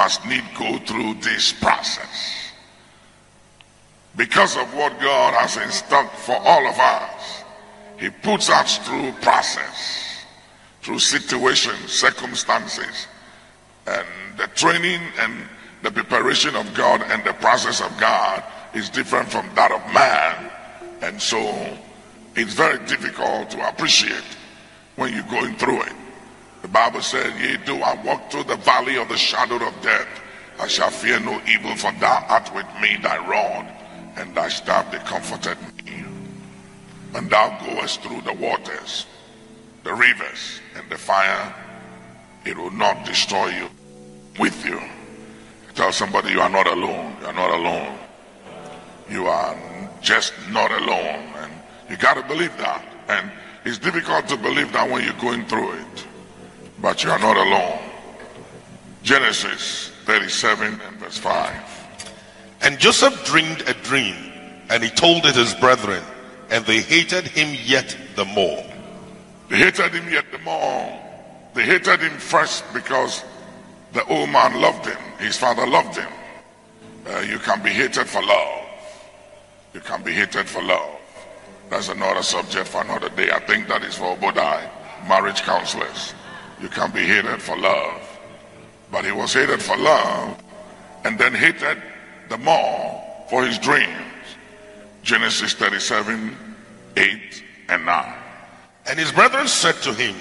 must need go through this process. Because of what God has in stock for all of us, He puts us through process, through situations, circumstances, and the training and the preparation of God and the process of God is different from that of man. And so it's very difficult to appreciate when you're going through it. Bible said, Yea, do I walk through the valley of the shadow of death, I shall fear no evil, for thou art with me, thy rod and thy staff they comforted me. And thou goest through the waters, the rivers, and the fire, it will not destroy you with you. Tell somebody you are not alone. You are not alone. You are just not alone. And you got to believe that. And it's difficult to believe that when you're going through it. But you are not alone. Genesis 37 and verse 5. And Joseph dreamed a dream, and he told it his brethren, and they hated him yet the more. They hated him yet the more. They hated him first because the old man loved him. His father loved him. Uh, you can be hated for love. You can be hated for love. That's another subject for another day. I think that is for Obodai, marriage counselors. You can't be hated for love. But he was hated for love and then hated the more for his dreams. Genesis 37, 8 and 9. And his brethren said to him,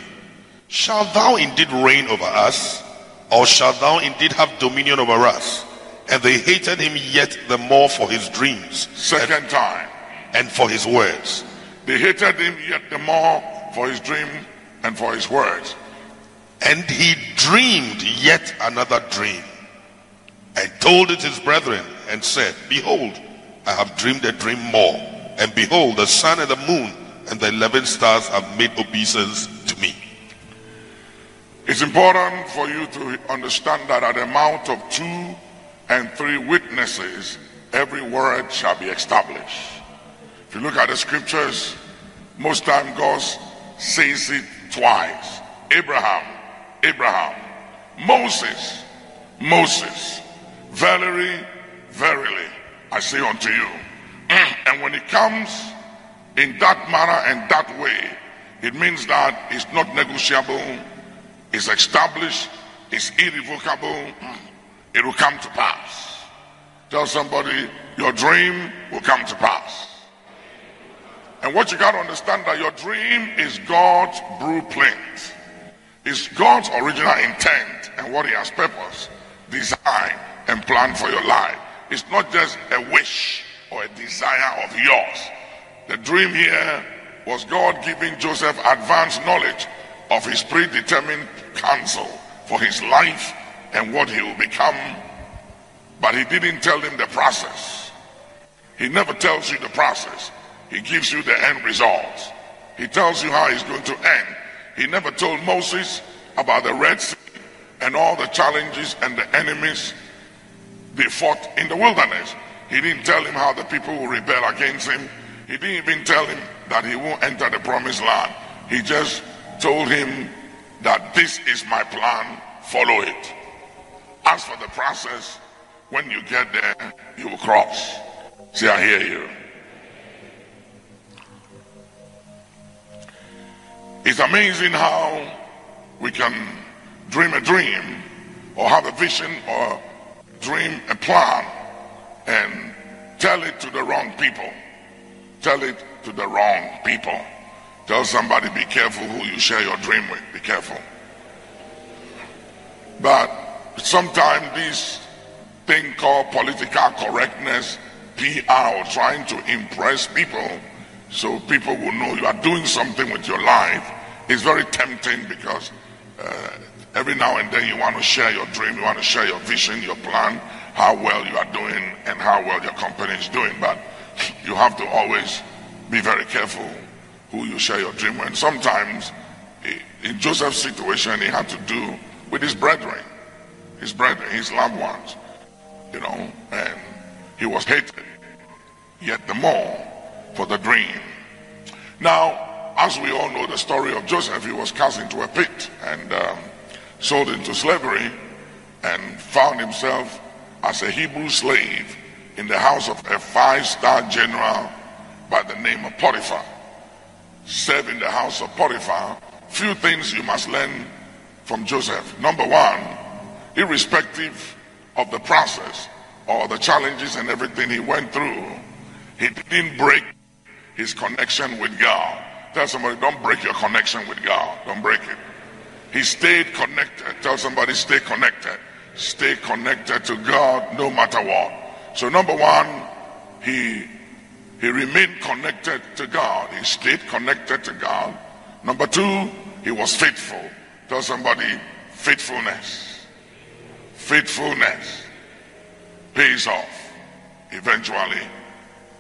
Shalt thou indeed reign over us, or shalt thou indeed have dominion over us? And they hated him yet the more for his dreams. Second and, time. And for his words. They hated him yet the more for his dream and for his words. And he dreamed yet another dream and told it his brethren and said, Behold, I have dreamed a dream more. And behold, the sun and the moon and the eleven stars have made obeisance to me. It's important for you to understand that at the mouth of two and three witnesses, every word shall be established. If you look at the scriptures, most time God says it twice. Abraham, Abraham, Moses, Moses, verily, verily, I say unto you. Mm, and when it comes in that manner and that way, it means that it's not negotiable, it's established, it's irrevocable, mm, it will come to pass. Tell somebody, your dream will come to pass. And what you got to understand that your dream is God's blueprint. It's God's original intent and what he has purpose, design, and plan for your life. It's not just a wish or a desire of yours. The dream here was God giving Joseph advanced knowledge of his predetermined counsel for his life and what he will become. But he didn't tell him the process. He never tells you the process. He gives you the end result. He tells you how he's going to end. He never told Moses about the Red Sea and all the challenges and the enemies they fought in the wilderness. He didn't tell him how the people will rebel against him. He didn't even tell him that he won't enter the promised land. He just told him that this is my plan, follow it. As for the process, when you get there, you will cross. See, I hear you. It's amazing how we can dream a dream or have a vision or dream a plan and tell it to the wrong people. Tell it to the wrong people. Tell somebody, be careful who you share your dream with. Be careful. But sometimes this thing called political correctness, PR, trying to impress people so people will know you are doing something with your life It's very tempting because uh, every now and then you want to share your dream, you want to share your vision, your plan, how well you are doing and how well your company is doing. But you have to always be very careful who you share your dream with. Sometimes in Joseph's situation, he had to do with his brethren, his brethren, his loved ones, you know, and he was hated yet the more for the dream. Now, as we all know the story of Joseph, he was cast into a pit and um, sold into slavery. and found himself as a Hebrew slave in the house of a five-star general by the name of Potiphar. Serve in the house of Potiphar. Few things you must learn from Joseph. Number one, irrespective of the process or the challenges and everything he went through, he didn't break his connection with God. Tell somebody, don't break your connection with God. Don't break it. He stayed connected. Tell somebody, stay connected. Stay connected to God no matter what. So number one, he he remained connected to God. He stayed connected to God. Number two, he was faithful. Tell somebody, faithfulness. Faithfulness pays off. Eventually,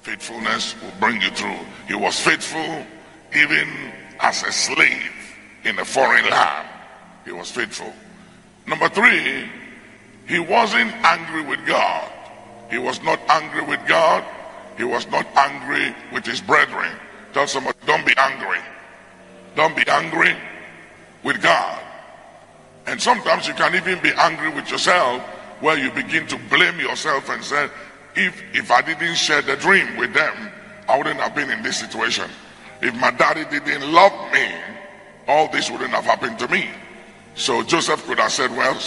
faithfulness will bring you through. He was faithful even as a slave in a foreign land. He was faithful. Number three, he wasn't angry with God. He was not angry with God. He was not angry with his brethren. Tell somebody, don't be angry. Don't be angry with God. And sometimes you can even be angry with yourself where you begin to blame yourself and say, if, if I didn't share the dream with them, I wouldn't have been in this situation. If my daddy didn't love me, all this wouldn't have happened to me. So Joseph could have said, well,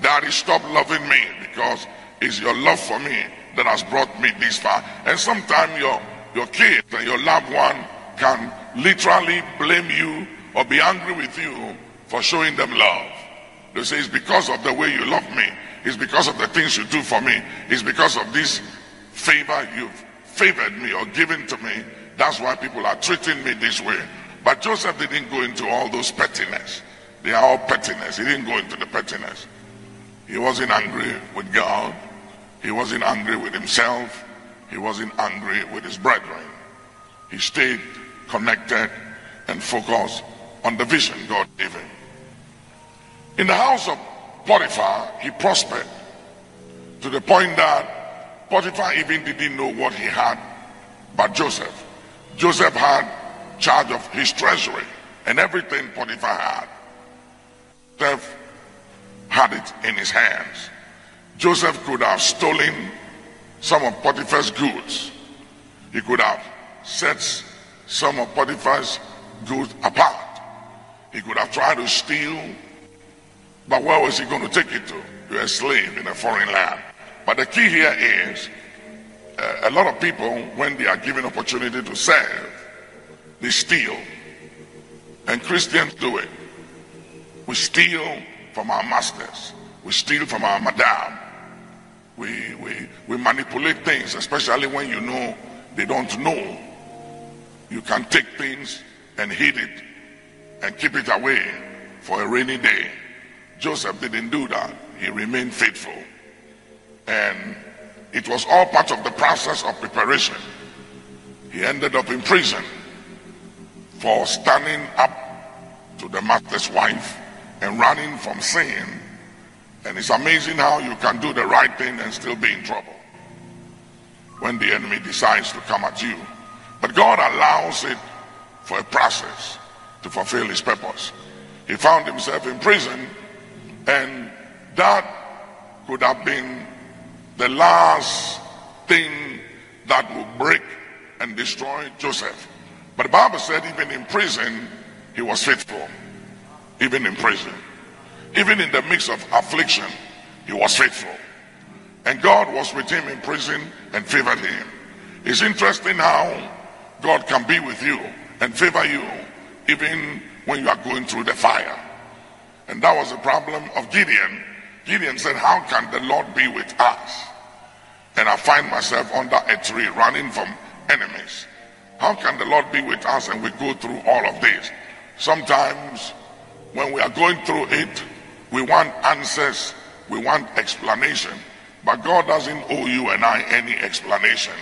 daddy, stop loving me because it's your love for me that has brought me this far. And sometimes your, your kid and your loved one can literally blame you or be angry with you for showing them love. They say it's because of the way you love me. It's because of the things you do for me. It's because of this favor you've favored me or given to me. That's why people are treating me this way. But Joseph didn't go into all those pettiness. They are all pettiness. He didn't go into the pettiness. He wasn't angry with God. He wasn't angry with himself. He wasn't angry with his brethren. He stayed connected and focused on the vision God gave him. In the house of Potiphar, he prospered to the point that Potiphar even didn't know what he had but Joseph. Joseph had charge of his treasury and everything Potiphar had. Joseph had it in his hands. Joseph could have stolen some of Potiphar's goods. He could have set some of Potiphar's goods apart. He could have tried to steal, but where was he going to take it to? To a slave in a foreign land. But the key here is uh, a lot of people, when they are given opportunity to serve, they steal. And Christians do it. We steal from our masters. We steal from our madam. We, we, we manipulate things, especially when you know they don't know. You can take things and hid it and keep it away for a rainy day. Joseph didn't do that. He remained faithful. And it was all part of the process of preparation. He ended up in prison for standing up to the master's wife and running from sin. And it's amazing how you can do the right thing and still be in trouble when the enemy decides to come at you. But God allows it for a process to fulfill his purpose. He found himself in prison, and that could have been the last thing that would break and destroy Joseph. But the Bible said, even in prison, he was faithful. Even in prison. Even in the midst of affliction, he was faithful. And God was with him in prison and favored him. It's interesting how God can be with you and favor you even when you are going through the fire. And that was the problem of Gideon. Gideon said, How can the Lord be with us? And I find myself under a tree running from enemies. How can the Lord be with us and we go through all of this? Sometimes when we are going through it, we want answers, we want explanation. But God doesn't owe you and I any explanation.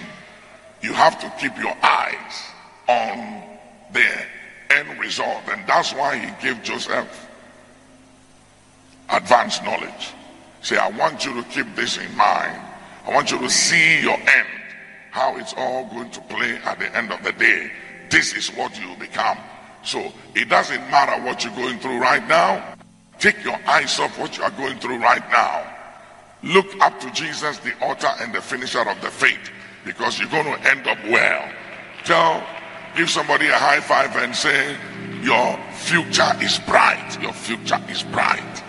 You have to keep your eyes on the end result. And that's why he gave Joseph advanced knowledge. Say, I want you to keep this in mind. I want you to see your end, how it's all going to play at the end of the day. This is what you become. So it doesn't matter what you're going through right now. take your eyes off what you are going through right now. Look up to Jesus, the author and the finisher of the faith, because you're going to end up well. Tell, give somebody a high five and say, Your future is bright. Your future is bright.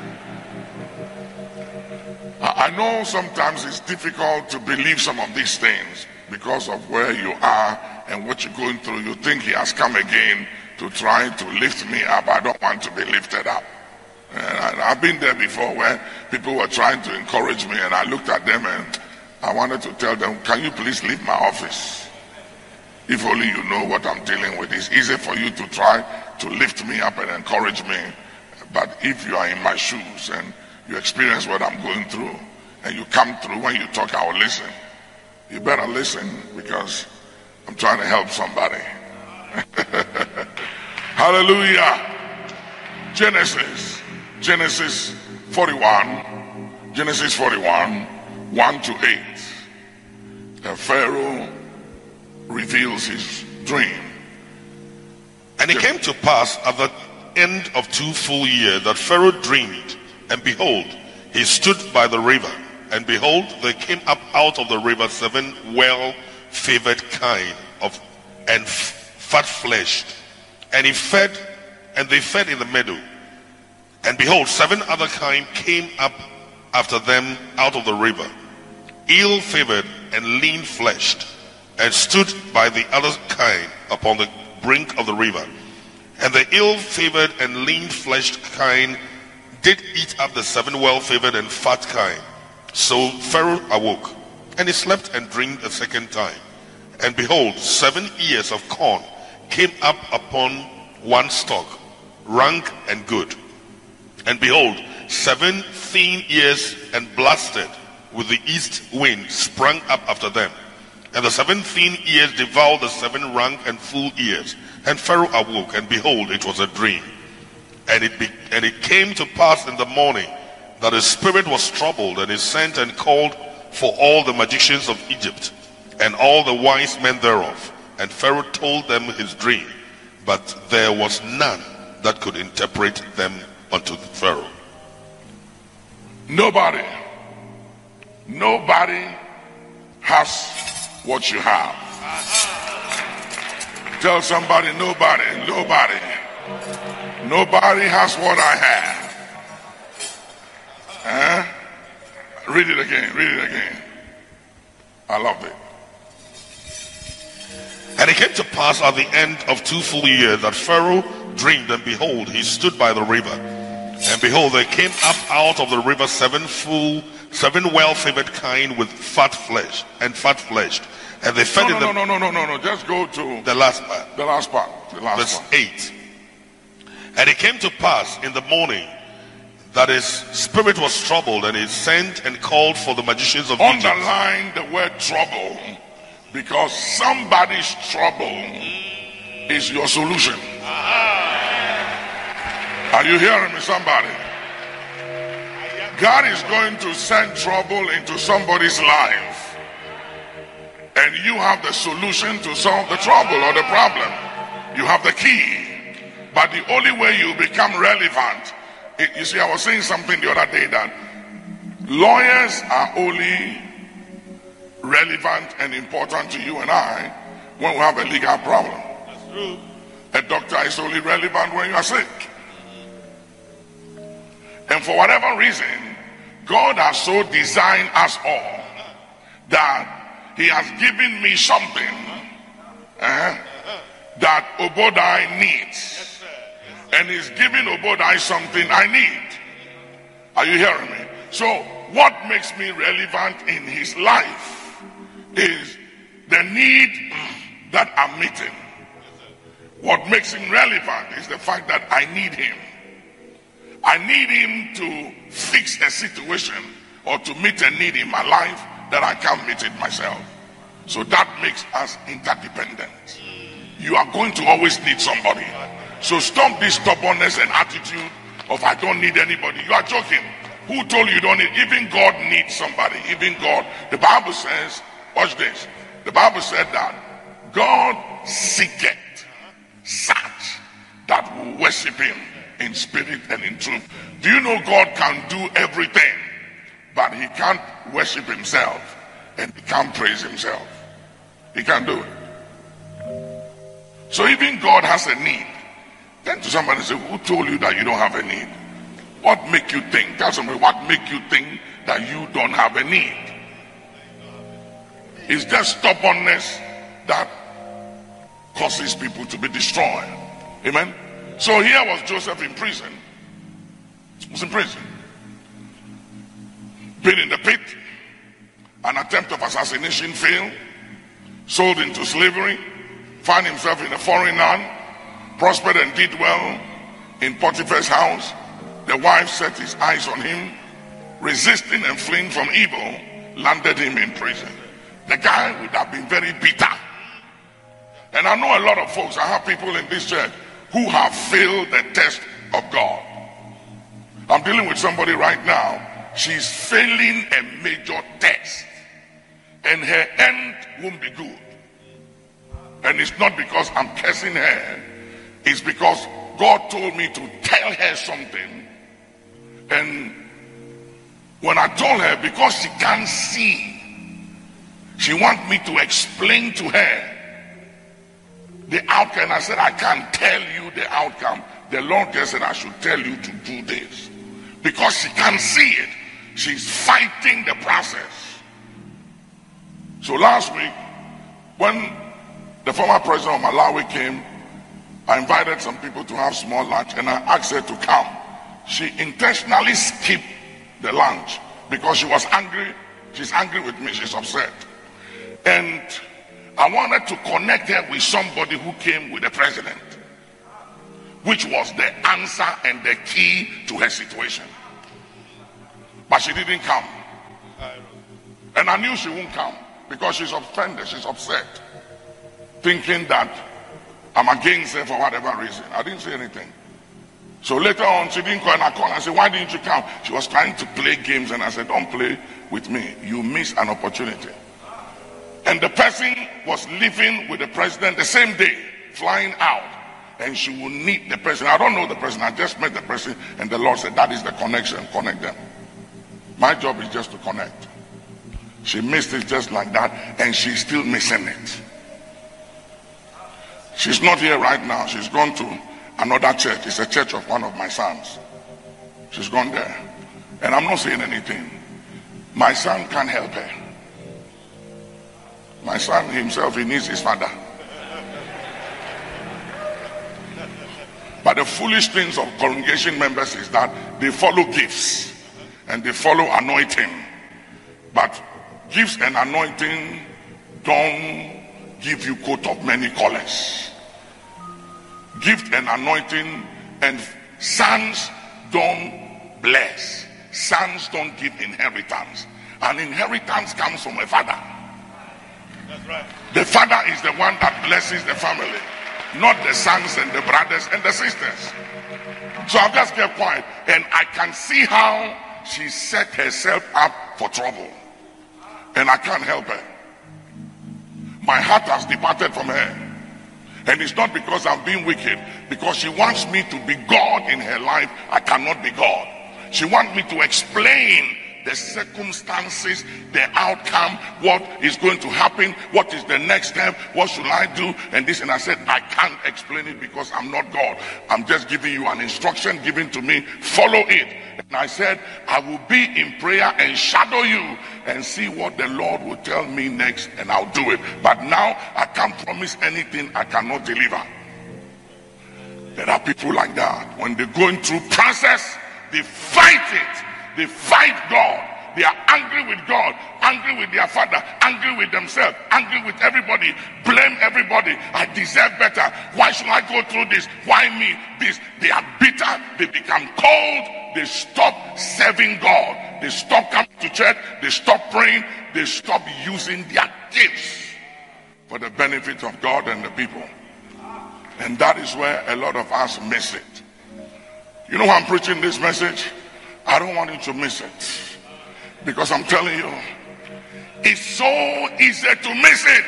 I know sometimes it's difficult to believe some of these things because of where you are and what you're going through. You think He has come again to try to lift me up. I don't want to be lifted up. And I, I've been there before where people were trying to encourage me, and I looked at them and I wanted to tell them, Can you please leave my office? If only you know what I'm dealing with. It's easy for you to try to lift me up and encourage me. But if you are in my shoes and you experience what I'm going through and you come through when you talk, I will listen. You better listen because I'm trying to help somebody. Hallelujah. Genesis. Genesis 41. Genesis 41. 1 to 8. The Pharaoh reveals his dream. And it came to pass at the end of two full years that Pharaoh dreamed, and behold, he stood by the river, and behold, there came up out of the river seven well-favored kine of and fat-fleshed, and he fed, and they fed in the meadow. And behold, seven other kine came up after them out of the river, ill-favored and lean-fleshed, and stood by the other kine upon the brink of the river. And the ill-favored and lean-fleshed kine did eat up the seven well-favored and fat kine. So Pharaoh awoke, and he slept and dreamed a second time. And behold, seven ears of corn came up upon one stalk, rank and good. And behold, seven thin ears and blasted with the east wind sprang up after them. And the seven thin ears devoured the seven rank and full ears. And Pharaoh awoke, and behold, it was a dream. And it, be, and it came to pass in the morning that his spirit was troubled, and he sent and called for all the magicians of Egypt and all the wise men thereof. And Pharaoh told them his dream, but there was none that could interpret them unto Pharaoh. Nobody, nobody has what you have. Tell somebody, nobody, nobody, nobody has what I have. Huh? Read it again, read it again. I love it. And it came to pass at the end of two full years that Pharaoh dreamed, and behold, he stood by the river. And behold, there came up out of the river seven full, seven well-favored kine with fat flesh and fat fleshed, and they fed No, no, the, no, no, no, no, no. Just go to the last part, the last part. The last part. eight. And it came to pass in the morning that his spirit was troubled, and he sent and called for the magicians of Egypt. Underline the word trouble because somebody's trouble is your solution. Ah. Are you hearing me, somebody? God is going to send trouble into somebody's life, and you have the solution to solve the trouble or the problem. You have the key, but the only way you become relevant. it- You see, I was saying something the other day that lawyers are only relevant and important to you and I when we have a legal problem. That's true. A doctor is only relevant when you are sick. And for whatever reason, God has so designed us all that He has given me something eh, that Obodai needs. And He's giving Obodai something I need. Are you hearing me? So, what makes me relevant in his life is the need that I'm meeting. What makes him relevant is the fact that I need him. I need him to fix a situation or to meet a need in my life that I can't meet it myself. So that makes us interdependent. You are going to always need somebody. So stop this stubbornness and attitude of I don't need anybody. You are joking. Who told you you don't need? Even God needs somebody. Even God. The Bible says, watch this. The Bible said that God seeketh such that will worship him in spirit and in truth. Do you know God can do everything, but he can't worship himself and he can't praise himself. He can't do it. So even God has a need. Then to somebody say, Who told you that you don't have a need? What make you think? Tell somebody what make you think that you don't have a need? It's just stubbornness that causes people to be destroyed. Amen. So here was Joseph in prison. He was in prison. Been in the pit. An attempt of assassination failed. Sold into slavery. Found himself in a foreign land. Prospered and did well in Potiphar's house. The wife set his eyes on him. Resisting and fleeing from evil landed him in prison. The guy would have been very bitter. And I know a lot of folks, I have people in this church who have failed the test of God. I'm dealing with somebody right now. She's failing a major test. And her end won't be good. And it's not because I'm cursing her. It's because God told me to tell her something. And when I told her, because she can't see, she wants me to explain to her the outcome. I said, I can't tell you the outcome. The Lord just said, I should tell you to do this. Because she can't see it. She's fighting the process. So last week, when the former president of Malawi came, I invited some people to have small lunch and I asked her to come. She intentionally skipped the lunch because she was angry. She's angry with me. She's upset. And I wanted to connect her with somebody who came with the president, which was the answer and the key to her situation. But she didn't come. And I knew she wouldn't come because she's offended, she's upset, thinking that I'm against her for whatever reason. I didn't say anything. So later on, she didn't call and I called. I said, Why didn't you come? She was trying to play games, and I said, Don't play with me. You miss an opportunity. And the person was living with the president the same day, flying out. And she will meet the person. I don't know the person. I just met the person. And the Lord said, That is the connection. Connect them. My job is just to connect. She missed it just like that. And she's still missing it. She's not here right now. She's gone to another church. It's a church of one of my sons. She's gone there. And I'm not saying anything. My son can't help her. My son himself, he needs his father. But the foolish things of congregation members is that they follow gifts and they follow anointing. But gifts and anointing don't give you coat of many colors. Gift and anointing and sons don't bless. Sons don't give inheritance. An inheritance comes from a father. Right. The father is the one that blesses the family, not the sons and the brothers and the sisters. So I've just kept quiet and I can see how she set herself up for trouble. And I can't help her. My heart has departed from her. And it's not because I'm being wicked, because she wants me to be God in her life. I cannot be God. She wants me to explain the circumstances, the outcome, what is going to happen, what is the next step, what should I do, and this. And I said, I can't explain it because I'm not God. I'm just giving you an instruction given to me. Follow it. And I said, I will be in prayer and shadow you and see what the Lord will tell me next, and I'll do it. But now I can't promise anything I cannot deliver. There are people like that. When they're going through process, they fight it they fight God. They are angry with God, angry with their father, angry with themselves, angry with everybody, blame everybody. I deserve better. Why should I go through this? Why me? This. They are bitter. They become cold. They stop serving God. They stop coming to church. They stop praying. They stop using their gifts for the benefit of God and the people. And that is where a lot of us miss it. You know I'm preaching this message? I don't want you to miss it. Because I'm telling you, it's so easy to miss it.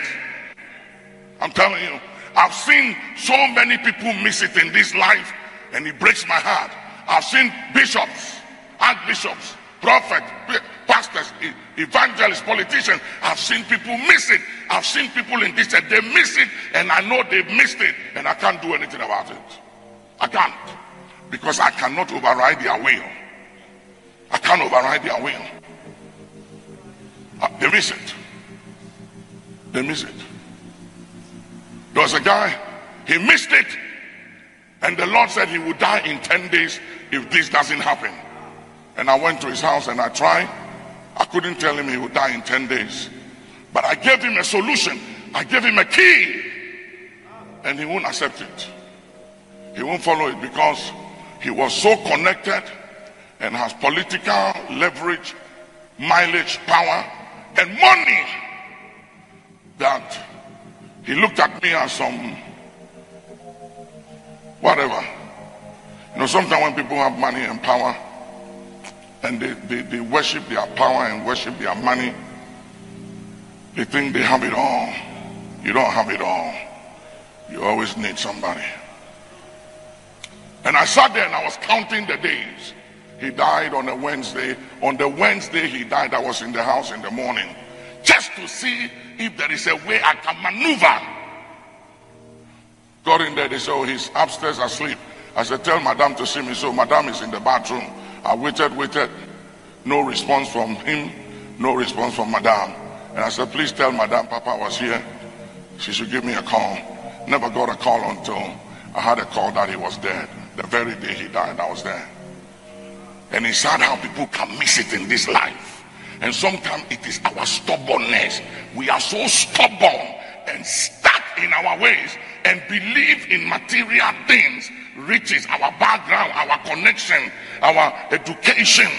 I'm telling you, I've seen so many people miss it in this life. and it breaks my heart. I've seen bishops, archbishops, prophets, pastors, evangelists, politicians. I've seen people miss it. I've seen people in this church, they miss it, and I know they've missed it, and I can't do anything about it. I can't. Because I cannot override their will. I can't override their will. Uh, they miss it. They miss it. There was a guy, he missed it. And the Lord said he would die in 10 days if this doesn't happen. And I went to his house and I tried. I couldn't tell him he would die in 10 days. But I gave him a solution. I gave him a key. And he won't accept it. He won't follow it because he was so connected and has political leverage, mileage, power, and money that he looked at me as some whatever. You know, sometimes when people have money and power and they, they, they worship their power and worship their money, they think they have it all. You don't have it all. You always need somebody. And I sat there and I was counting the days. He died on a Wednesday. On the Wednesday he died, I was in the house in the morning just to see if there is a way I can maneuver. Got in there, they said, oh, he's upstairs asleep. I said, tell madam to see me. So madam is in the bathroom. I waited, waited. No response from him, no response from madam. And I said, please tell madam papa was here. She should give me a call. Never got a call until I had a call that he was dead. The very day he died, I was there. And it's sad how people can miss it in this life. And sometimes it is our stubbornness. We are so stubborn and stuck in our ways and believe in material things, riches, our background, our connection, our education,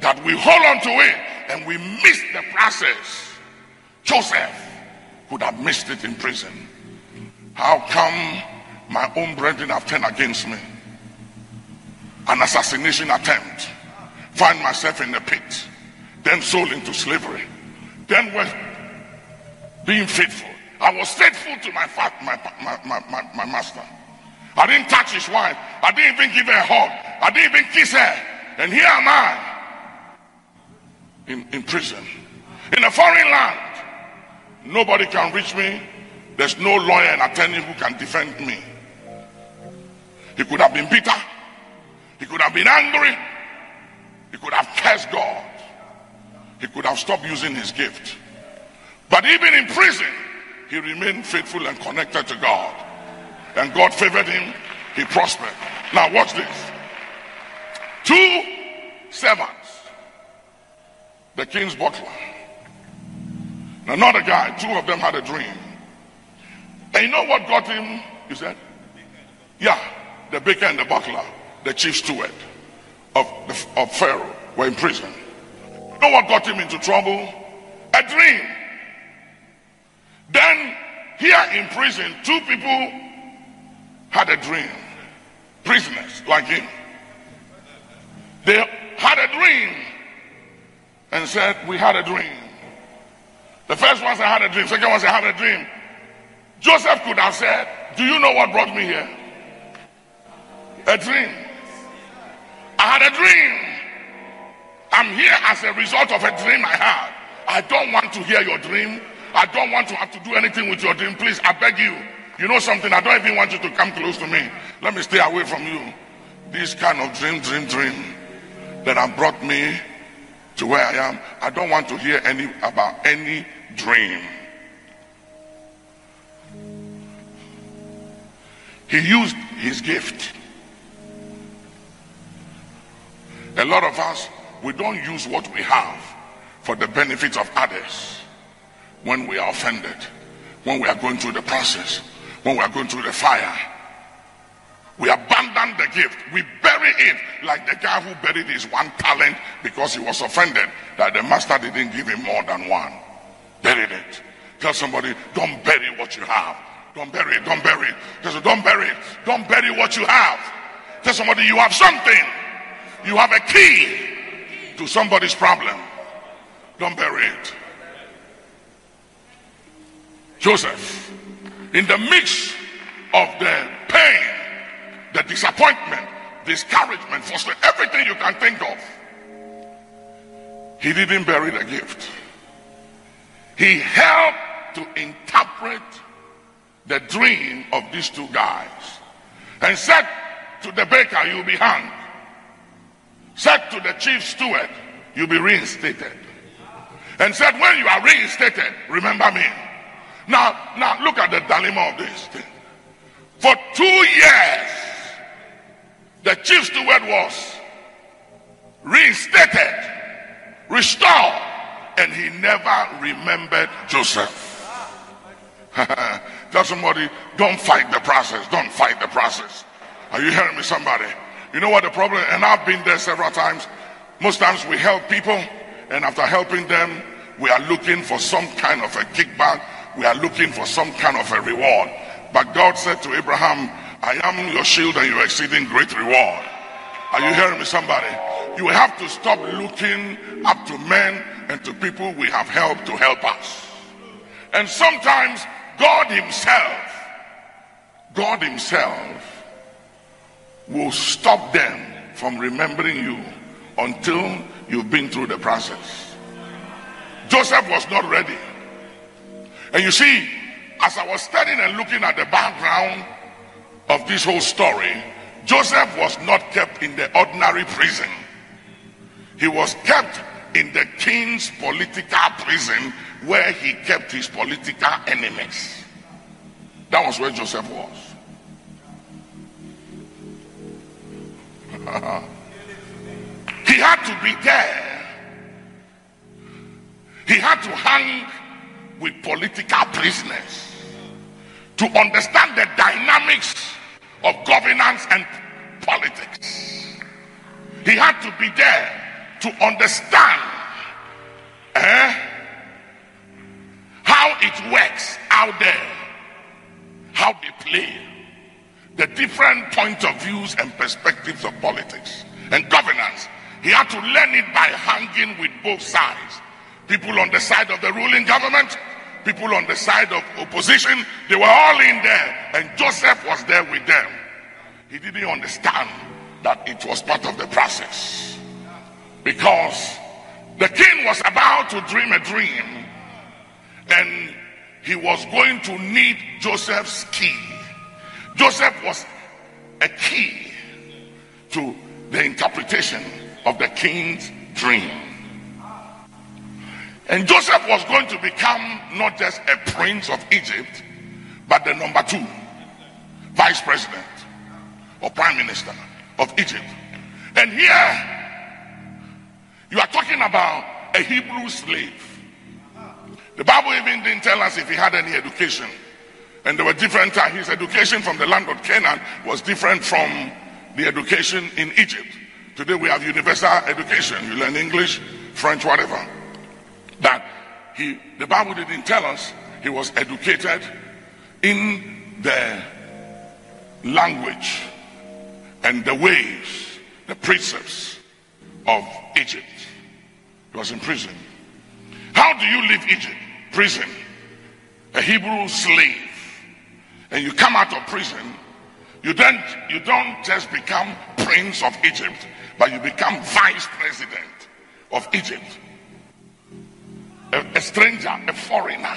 that we hold on to it and we miss the process. Joseph could have missed it in prison. How come my own brethren have turned against me? An assassination attempt. Find myself in the pit. Then sold into slavery. Then was being faithful. I was faithful to my, my, my, my, my, master. I didn't touch his wife. I didn't even give her a hug. I didn't even kiss her. And here am I in, in prison. In a foreign land. Nobody can reach me. There's no lawyer and attorney who can defend me. He could have been bitter. He could have been angry. He could have cursed God. He could have stopped using his gift. But even in prison, he remained faithful and connected to God. And God favored him. He prospered. Now watch this. Two servants. The king's butler. Another guy, two of them had a dream. And you know what got him? He said, Yeah, the baker and the butler, the chief steward of, the, of Pharaoh, were in prison. You know what got him into trouble? A dream. Then, here in prison, two people had a dream. Prisoners like him. They had a dream and said, We had a dream. The first one said, I had a dream. Second one said, I had a dream. Joseph could have said, Do you know what brought me here? A dream. I had a dream. I'm here as a result of a dream I had. I don't want to hear your dream. I don't want to have to do anything with your dream. Please, I beg you. You know something? I don't even want you to come close to me. Let me stay away from you. This kind of dream, dream, dream that have brought me to where I am. I don't want to hear any about any dream. He used his gift. A lot of us, we don't use what we have for the benefit of others when we are offended, when we are going through the process, when we are going through the fire. We abandon the gift. We bury it like the guy who buried his one talent because he was offended that the master didn't give him more than one. Buried it. Tell somebody, don't bury what you have. Don't bury it. Don't bury it. Tell don't bury it. Don't bury what you have. Tell somebody you have something. You have a key to somebody's problem. Don't bury it. Joseph, in the midst of the pain, the disappointment, discouragement, frustration, everything you can think of. He didn't bury the gift. He helped to interpret the dream of these two guys and said to the baker, You'll be hung. Said to the chief steward, You'll be reinstated. And said, When you are reinstated, remember me. Now, now look at the dilemma of this thing. For two years, the chief steward was reinstated, restored, and he never remembered Joseph. Tell somebody, don't fight the process. Don't fight the process. Are you hearing me, somebody? You know what the problem? And I've been there several times. Most times we help people, and after helping them, we are looking for some kind of a kickback. We are looking for some kind of a reward. But God said to Abraham, I am your shield and your exceeding great reward. Are you hearing me, somebody? You have to stop looking up to men and to people we have helped to help us. And sometimes God Himself, God Himself will stop them from remembering you until you've been through the process. Joseph was not ready. And you see, as I was studying and looking at the background of this whole story, Joseph was not kept in the ordinary prison. He was kept in the king's political prison where he kept his political enemies. That was where Joseph was. he had to be there. He had to hang with political prisoners to understand the dynamics of governance and politics. He had to be there to understand eh, how it works out there, how they play, the different point of views and perspectives of politics and governance. He had to learn it by hanging with both sides. People on the side of the ruling government, people on the side of opposition, they were all in there, and Joseph was there with them. He didn't understand that it was part of the process because the king was about to dream a dream and he was going to need Joseph's key. Joseph was a key to the interpretation of the king's dream. And Joseph was going to become not just a prince of Egypt, but the number two vice president or prime minister of Egypt. And here, you are talking about a Hebrew slave. The Bible even didn't tell us if he had any education. And there were different. His education from the land of Canaan was different from the education in Egypt. Today we have universal education. You learn English, French, whatever. But he, the Bible didn't tell us he was educated in the language and the ways, the precepts of Egypt. He was in prison. How do you leave Egypt? Prison. A Hebrew slave. And you come out of prison, you don't you don't just become prince of Egypt, but you become vice president of Egypt. A, a stranger, a foreigner.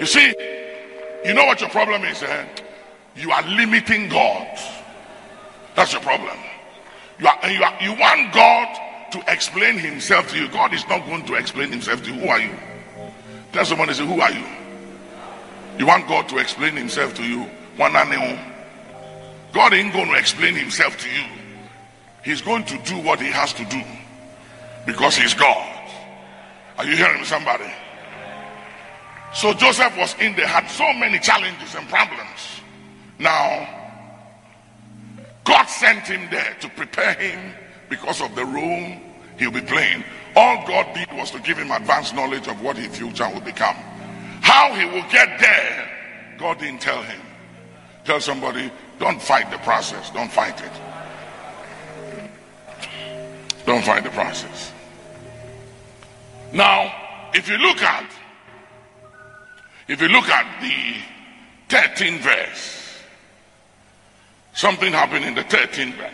You see, you know what your problem is? Eh? You are limiting God. That's your problem. You are, you are you want God to explain himself to you. God is not going to explain himself to you. Who are you? Tell someone, say, Who are you? You want God to explain himself to you. God ain't going to explain himself to you. He's going to do what he has to do because he's God. Are you hearing somebody? So Joseph was in there, had so many challenges and problems. Now, God sent him there to prepare him because of the role he'll be playing. All God did was to give him advanced knowledge of what his future will become. How he will get there, God didn't tell him. Tell somebody, don't fight the process. Don't fight it. Don't fight the process. Now, if you look at if you look at the 13th verse, Something happened in the 13th verse.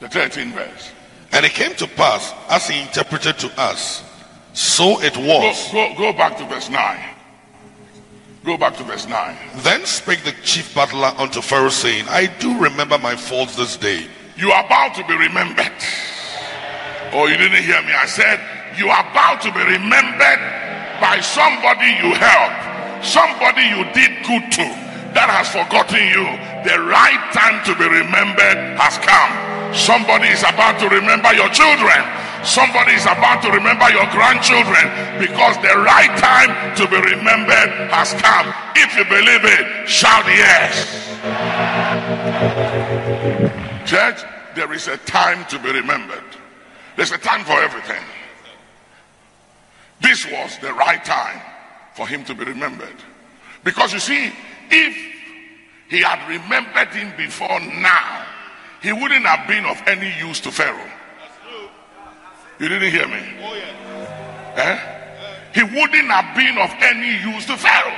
The 13th verse. And it came to pass, as he interpreted to us, so it Go, was. go, go back to verse 9. Go back to verse 9. Then spake the chief butler unto Pharaoh, saying, I do remember my faults this day. You are about to be remembered. Oh, you didn't hear me. I said, You are about to be remembered by somebody you helped, somebody you did good to that has forgotten you. The right time to be remembered has come. Somebody is about to remember your children. Somebody is about to remember your grandchildren because the right time to be remembered has come. If you believe it, shout yes. Church, there is a time to be remembered. There's a time for everything. This was the right time for him to be remembered. Because you see, if he had remembered him before now, he wouldn't have been of any use to Pharaoh. You didn't hear me? Eh? He wouldn't have been of any use to Pharaoh.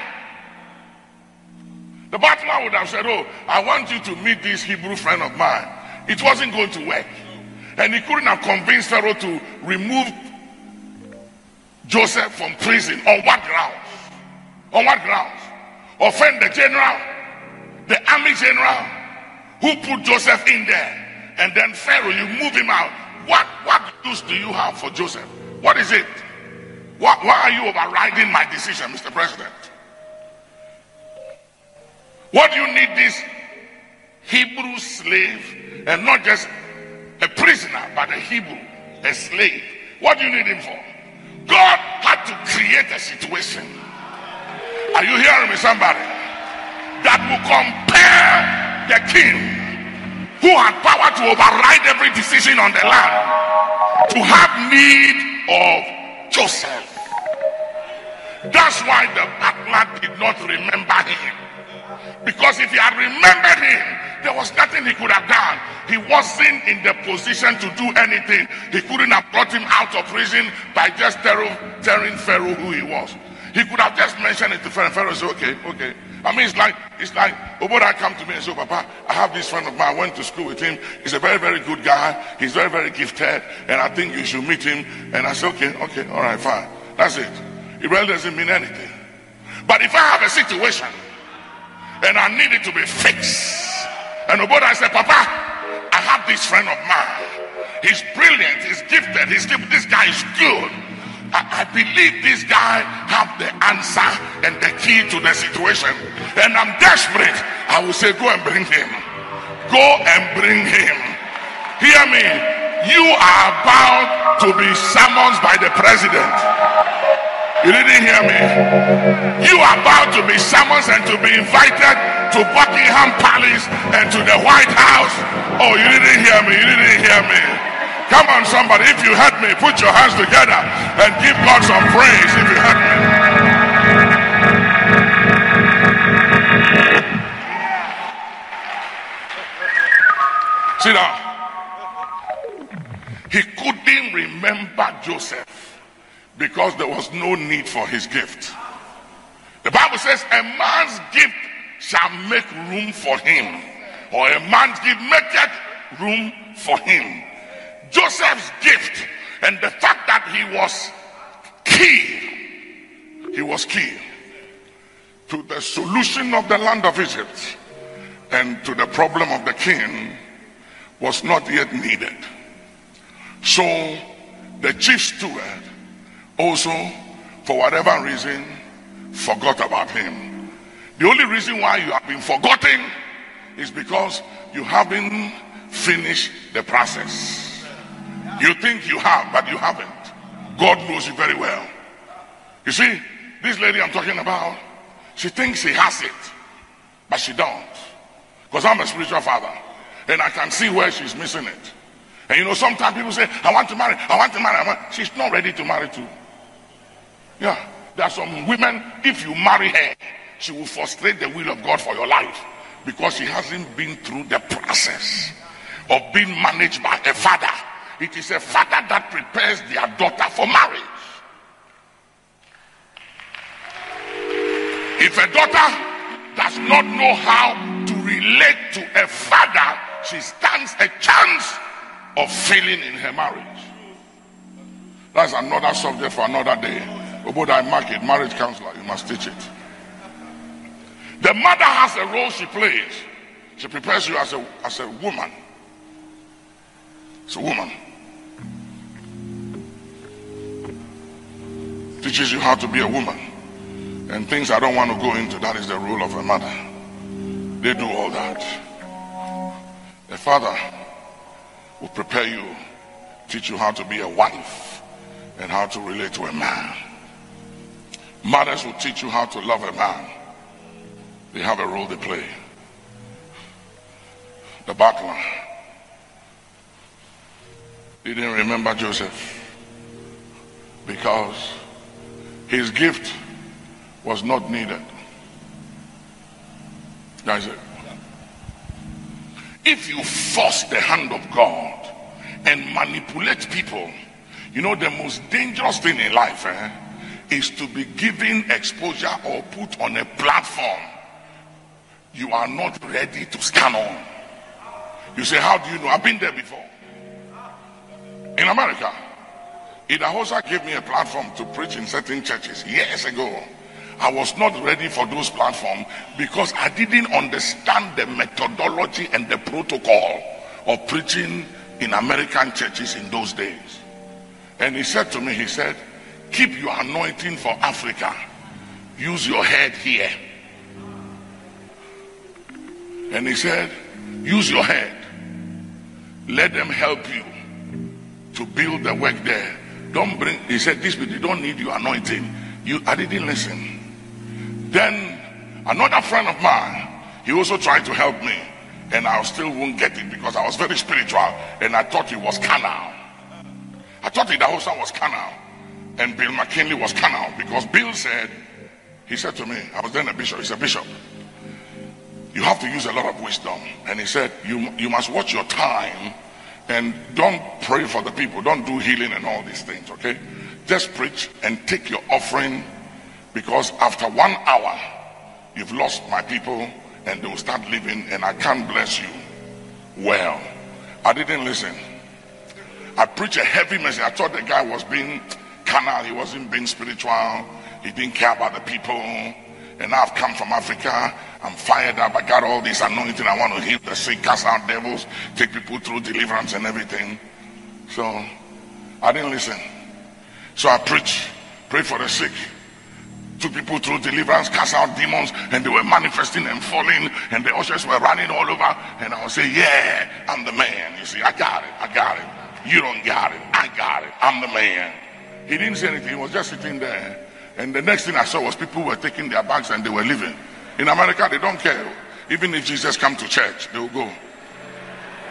The butler would have said, Oh, I want you to meet this Hebrew friend of mine. It wasn't going to work. And he couldn't have convinced Pharaoh to remove Joseph from prison. On what grounds? On what grounds? Offend the general, the army general who put Joseph in there. And then Pharaoh, you move him out. What, what use do you have for Joseph? What is it? Why, why are you overriding my decision, Mr. President? What do you need this Hebrew slave and not just a prisoner, but a Hebrew, a slave? What do you need him for? God had to create a situation. Are you hearing me, somebody? That will compare the king who had power to override every decision on the land to have need of Joseph. That's why the butler did not remember him. Because if he had remembered him, there was nothing he could have done. He wasn't in the position to do anything. He couldn't have brought him out of prison by just telling, Pharaoh who he was. He could have just mentioned it to Pharaoh. Pharaoh said, okay, okay. I mean, it's like, it's like, Oboda come to me and say, Papa, I have this friend of mine. I went to school with him. He's a very, very good guy. He's very, very gifted. And I think you should meet him. And I said, okay, okay, all right, fine. That's it. It really doesn't mean anything. But if I have a situation and I need it to be fixed. And Oboda said, Papa, I have this friend of mine. He's brilliant, he's gifted, he's gifted. This guy is good. I, I believe this guy have the answer and the key to the situation. And I'm desperate. I will say, go and bring him. Go and bring him. Hear me. You are about to be summoned by the president. You didn't hear me. You are about to be summoned and to be invited to Buckingham Palace and to the White House. Oh, you didn't hear me. You didn't hear me. Come on, somebody. If you heard me, put your hands together and give God some praise if you heard me. Sit down. He couldn't remember Joseph because there was no need for his gift. The Bible says, A man's gift shall make room for him, or a man's gift maketh room for him. Joseph's gift and the fact that he was key, he was key to the solution of the land of Egypt and to the problem of the king was not yet needed. So the chief steward also, for whatever reason, forgot about him. The only reason why you have been forgotten is because you haven't finished the process. You think you have, but you haven't. God knows you very well. You see, this lady I'm talking about, she thinks she has it, but she don't. Because I'm a spiritual father, and I can see where she's missing it. And you know, sometimes people say, I want to marry, I want to marry. I want... She's not ready to marry too. Yeah, there are some women, if you marry her, she will frustrate the will of God for your life because she hasn't been through the process of being managed by a father. It is a father that prepares their daughter for marriage. If a daughter does not know how to relate to a father, she stands a chance of failing in her marriage. That's another subject for another day. About I mark it, marriage counselor, you must teach it. The mother has a role she plays. She prepares you as a, as a woman. It's a woman. Teaches you how to be a woman. And things I don't want to go into, that is the role of a mother. They do all that. A father will prepare you, teach you how to be a wife and how to relate to a man. Mothers will teach you how to love a man. They have a role they play. The butler. He didn't remember Joseph because his gift was not needed. That's it. If you force the hand of God and manipulate people, you know the most dangerous thing in life eh, is to be given exposure or put on a platform you are not ready to stand on. You say, How do you know? I've been there before. In America, Idahosa gave me a platform to preach in certain churches years ago. I was not ready for those platforms because I didn't understand the methodology and the protocol of preaching in American churches in those days. And he said to me, he said, keep your anointing for Africa. Use your head here. And he said, use your head. Let them help you to build the work there. Don't bring, he said, this people don't need your anointing. You, I didn't listen. Then another friend of mine, he also tried to help me. And I still won't get it because I was very spiritual and I thought it was canal. I thought the Idahosa was canal and Bill McKinley was canal because Bill said, he said to me, I was then a bishop, he's a bishop. You have to use a lot of wisdom. And he said, you, you must watch your time and don't pray for the people. Don't do healing and all these things, okay? Just preach and take your offering because after one hour, you've lost my people and they will start living and I can't bless you. Well, I didn't listen. I preached a heavy message. I thought the guy was being carnal. He wasn't being spiritual. He didn't care about the people. And I've come from Africa. I'm fired up. I got all this anointing. I want to heal the sick, cast out devils, take people through deliverance and everything. So I didn't listen. So I preached, prayed for the sick, took people through deliverance, cast out demons, and they were manifesting and falling, and the ushers were running all over. And I would say, Yeah, I'm the man. You see, I got it. I got it. You don't got it. I got it. I'm the man. He didn't say anything. He was just sitting there. And the next thing I saw was people were taking their bags and they were leaving. In America, they don't care. Even if Jesus come to church, they will go.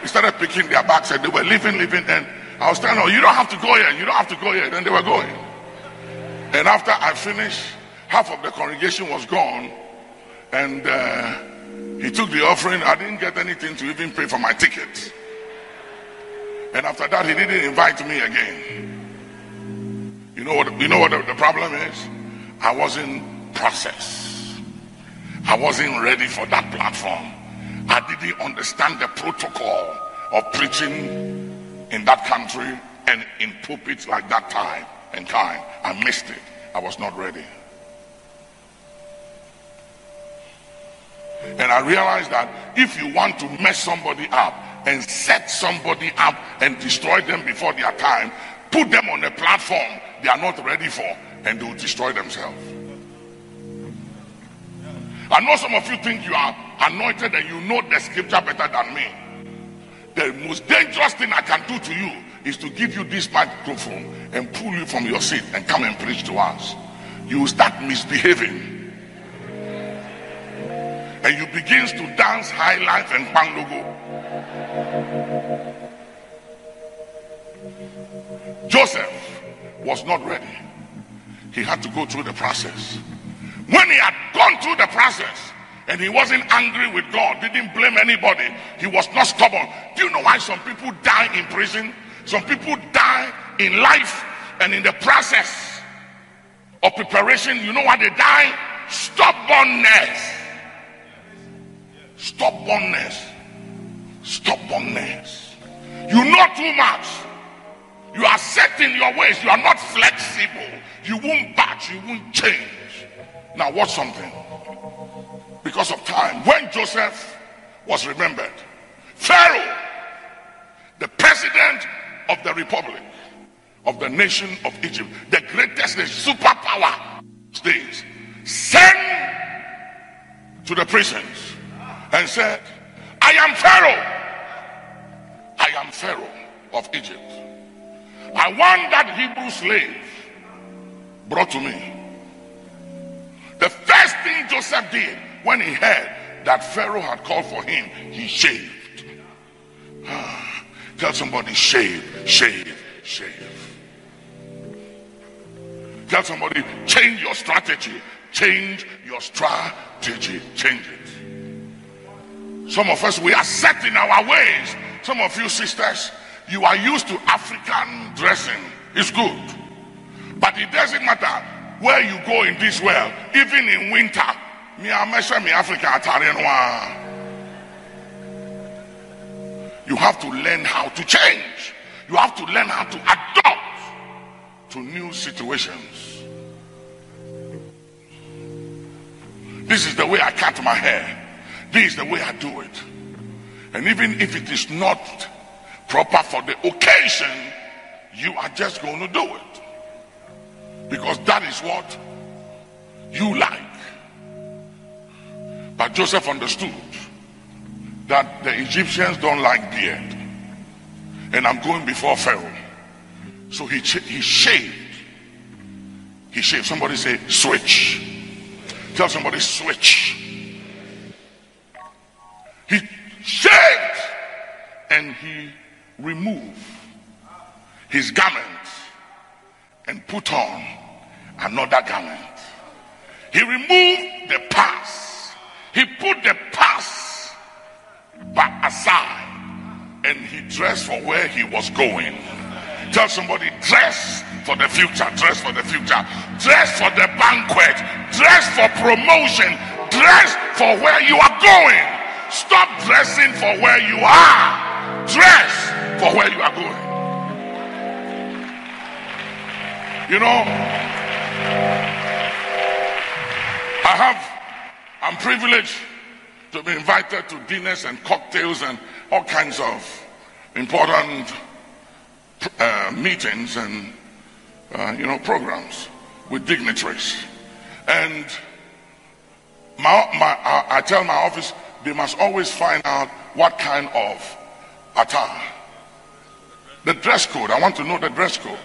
He started picking their bags and they were leaving, leaving. And I was telling them, you don't have to go here. You don't have to go here. Then they were going. And after I finished, half of the congregation was gone. And uh, he took the offering. I didn't get anything to even pay for my ticket. And after that, he didn't invite me again. You know what? You know what the, the problem is? I wasn't processed. I wasn't ready for that platform. I didn't understand the protocol of preaching in that country and in pulpits like that time and time. I missed it. I was not ready. And I realized that if you want to mess somebody up and set somebody up and destroy them before their time, put them on a platform they are not ready for and they will destroy themselves. I know some of you think you are anointed and you know the scripture better than me. The most dangerous thing I can do to you is to give you this microphone and pull you from your seat and come and preach to us. You start misbehaving. And you begins to dance high life and pandogo. Joseph was not ready. He had to go through the process. When he had gone through the process and he wasn't angry with God, didn't blame anybody, he was not stubborn. Do you know why some people die in prison? Some people die in life and in the process of preparation. You know why they die? Stubbornness. stubbornness. Stubbornness. You know too much. You are set in your ways. You are not flexible. You won't batch. You won't change. Now, watch something. Because of time, when Joseph was remembered, Pharaoh, the president of the republic, of the nation of Egypt, the greatest nation, superpower, states, sent to the prisons and said, I am Pharaoh. I am Pharaoh of Egypt. I want that Hebrew slave brought to me. The first thing Joseph did when he heard that Pharaoh had called for him, he shaved. Tell somebody, shave, shave, shave. Tell somebody, change your strategy, change your strategy, change it. Some of us, we are set in our ways. Some of you sisters, you are used to African dressing. It's good. But it doesn't matter where you go in this world, even in winter. Me, I measure me Africa You have to learn how to change. You have to learn how to adapt to new situations. This is the way I cut my hair. This is the way I do it. And even if it is not proper for the occasion, you are just going to do it. Because that is what you like. But Joseph understood that the Egyptians don't like beard. And I'm going before Pharaoh. So he, he shaved. He shaved. Somebody say, switch. Tell somebody, switch. He shaved and he removed his garment and put on another garment. He removed the past. He put the past back aside and he dressed for where he was going. Tell somebody, dress for the future, dress for the future, dress for the banquet, dress for promotion, dress for where you are going. Stop dressing for where you are. Dress for where you are going. You know, I have, I'm privileged to be invited to dinners and cocktails and all kinds of important uh, meetings and, uh, you know, programs with dignitaries. And my, my, I, I tell my office, they must always find out what kind of attire. The dress code. I want to know the dress code.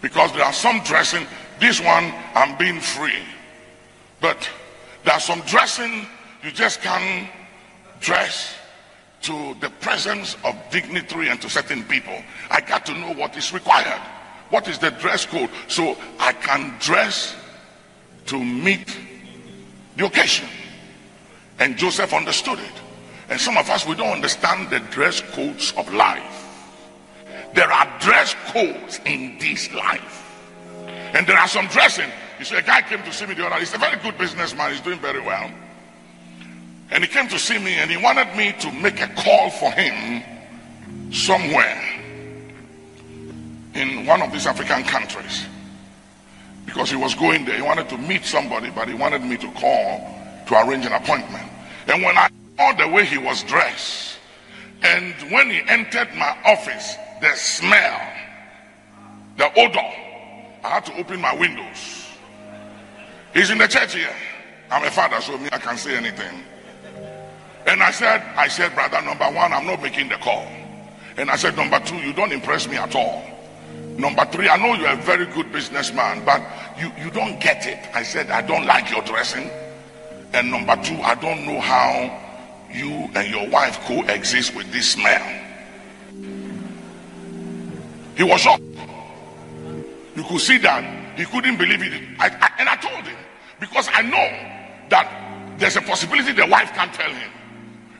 Because there are some dressing, this one I'm being free. But there are some dressing you just can't dress to the presence of dignitary and to certain people. I got to know what is required. What is the dress code? So I can dress to meet the occasion. And Joseph understood it. And some of us, we don't understand the dress codes of life. There are dress codes in this life. And there are some dressing. You see, a guy came to see me the other day. He's a very good businessman. He's doing very well. And he came to see me and he wanted me to make a call for him somewhere in one of these African countries. Because he was going there. He wanted to meet somebody, but he wanted me to call to arrange an appointment. And when I saw the way he was dressed, and when he entered my office, the smell, the odor, I had to open my windows. He's in the church here. I'm a father, so I can't say anything. And I said, I said, brother, number one, I'm not making the call. And I said, number two, you don't impress me at all. Number three, I know you're a very good businessman, but you, you don't get it. I said, I don't like your dressing. And number two, I don't know how you and your wife coexist with this smell. He was shocked. You could see that he couldn't believe it. I, I, and I told him because I know that there's a possibility the wife can't tell him.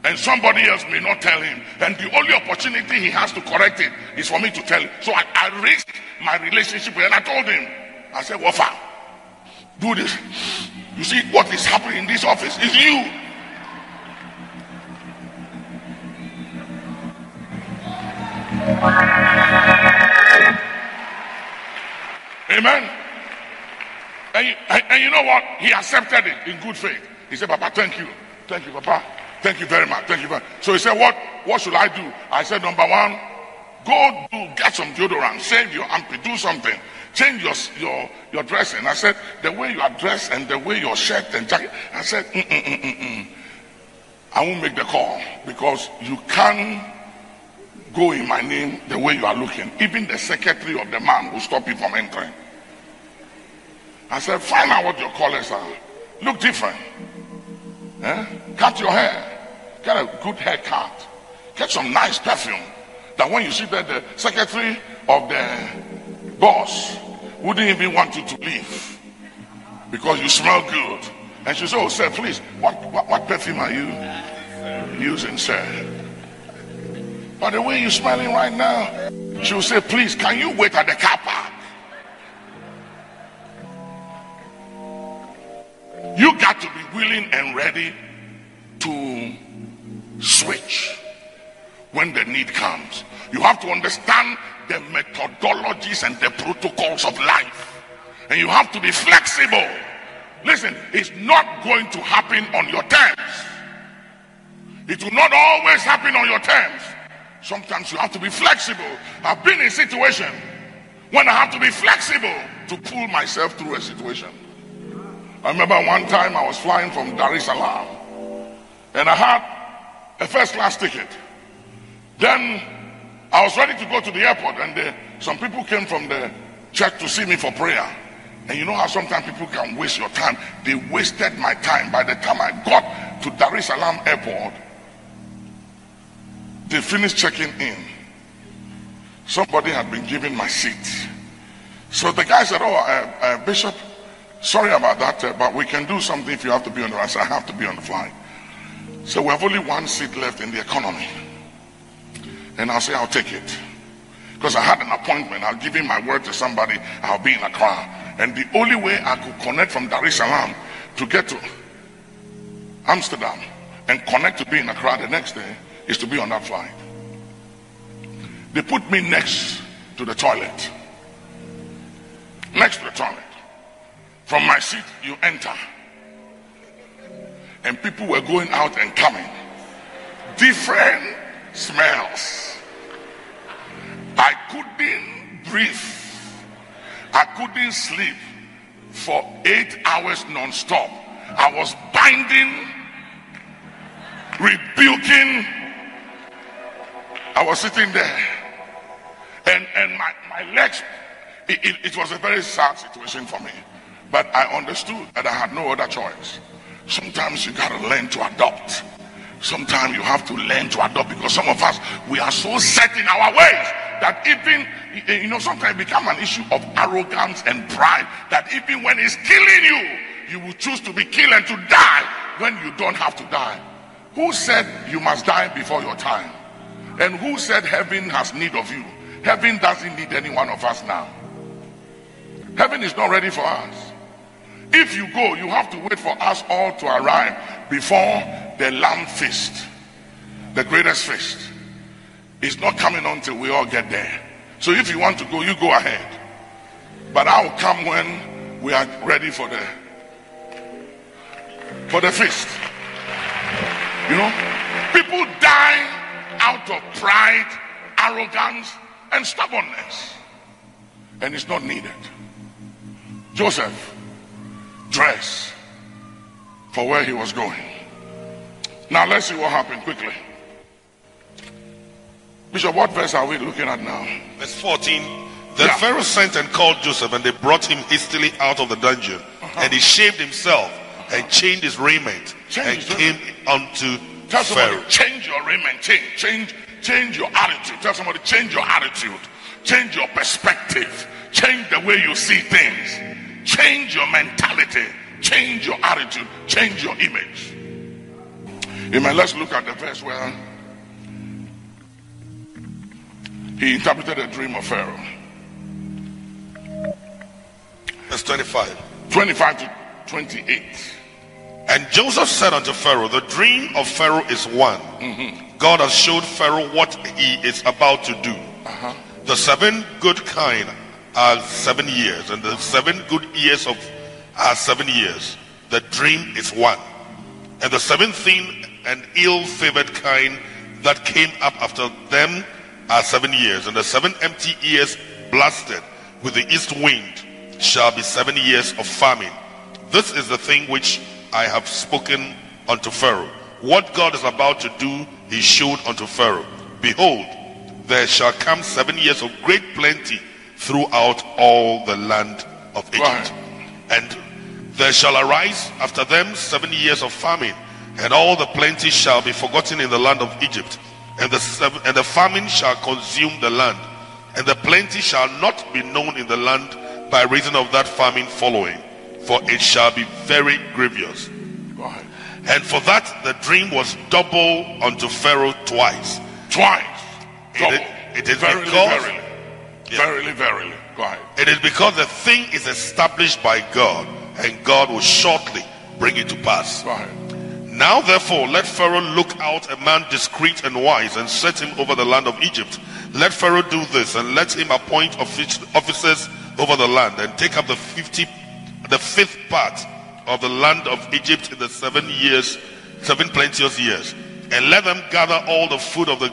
And somebody else may not tell him. And the only opportunity he has to correct it is for me to tell him. So I, I risked my relationship and I told him, I said, Wafa, do this. You see what is happening in this office is you. Amen. And you, and, and you know what? He accepted it in good faith. He said, Papa, thank you. Thank you, Papa. Thank you very much. Thank you very much. So he said, What what should I do? I said, number one, go do get some deodorant, shave your armpit, do something, change your your your dressing. I said, the way you are dressed and the way your shirt and jacket. I said. Mm, mm, mm, I won't make the call because you can go in my name the way you are looking. Even the secretary of the man will stop you from entering. I said, find out what your colors are. Look different. Eh? Cut your hair. Get a good haircut. Get some nice perfume. That when you see that the secretary of the boss wouldn't even want you to leave because you smell good. And she said, Oh, sir, please, what, what, what perfume are you using, sir? But the way you're smiling right now, she will say, Please, can you wait at the car park? You got to be willing and ready to switch when the need comes. You have to understand the methodologies and the protocols of life. And you have to be flexible. Listen, it's not going to happen on your terms. It will not always happen on your terms. Sometimes you have to be flexible. I've been in a situation when I have to be flexible to pull myself through a situation. I remember one time I was flying from Dar es Salaam and I had a first class ticket. Then I was ready to go to the airport and the, some people came from the church to see me for prayer. And you know how sometimes people can waste your time? They wasted my time. By the time I got to Dar es Salaam airport, they finished checking in. Somebody had been given my seat. So the guy said, Oh, uh, uh, Bishop, sorry about that, uh, but we can do something if you have to be on the I said, I have to be on the flight. So we have only one seat left in the economy. And I'll say, I'll take it. Because I had an appointment. I'll give him my word to somebody. I'll be in Accra. And the only way I could connect from Dar es Salaam to get to Amsterdam and connect to be in Accra the next day is to be on that flight. They put me next to the toilet. Next to the toilet. From my seat, you enter. And people were going out and coming. Different smells. I couldn't breathe. I couldn't sleep for eight hours non-stop. I was binding, rebuking. I was sitting there. And, and my, my legs, it, it, it was a very sad situation for me. But I understood that I had no other choice. Sometimes you gotta learn to adopt. Sometimes you have to learn to adopt because some of us we are so set in our ways that even you know sometimes become an issue of arrogance and pride that even when it's killing you, you will choose to be killed and to die when you don't have to die. Who said you must die before your time? And who said heaven has need of you? Heaven doesn't need any one of us now. Heaven is not ready for us. If you go, you have to wait for us all to arrive before the lamb feast, the greatest feast. It's not coming until we all get there. So if you want to go, you go ahead. But I'll come when we are ready for the for the feast. You know, people die out of pride, arrogance, and stubbornness. And it's not needed. Joseph dressed for where he was going. Now let's see what happened quickly. Bishop, what verse are we looking at now? Verse 14. Then Yeah. Pharaoh sent and called Joseph, and they brought him hastily out of the dungeon. Uh-huh. And he shaved himself and uh-huh. changed his raiment Changed and his came unto Tell somebody, Pharaoh. change your raiment, change, change, change your attitude. Tell somebody, change your attitude, change your perspective, change the way you see things, change your mentality, change your attitude, change your image. Amen. Let's look at the verse where he interpreted a dream of Pharaoh. Verse 25. 25 to 28. And Joseph said unto Pharaoh, The dream of Pharaoh is one. God has showed Pharaoh what he is about to do. Uh-huh. The seven good kine are seven years, and the seven good years of are seven years. The dream is one. And the seventh thing and ill-favored kine that came up after them are seven years, and the seven empty years blasted with the east wind shall be seven years of famine. This is the thing which I have spoken unto Pharaoh. What God is about to do, he showed unto Pharaoh. Behold, there shall come seven years of great plenty throughout all the land of Egypt. Right. And there shall arise after them seven years of famine, and all the plenty shall be forgotten in the land of Egypt, and the seven, and the famine shall consume the land, and the plenty shall not be known in the land by reason of that famine following, for it shall be very grievous. And for that the dream was double unto Pharaoh twice. Twice. It Double. is- it is verily, because- verily. Yeah. Verily, verily. Go ahead. It is because the thing is established by God, and God will shortly bring it to pass. Go ahead. Now therefore let Pharaoh look out a man discreet and wise and set him over the land of Egypt. Let Pharaoh do this and let him appoint offic- officers over the land and take up the fifty the fifth part of the land of Egypt in the seven years, seven plenteous years, and let them gather all the food of the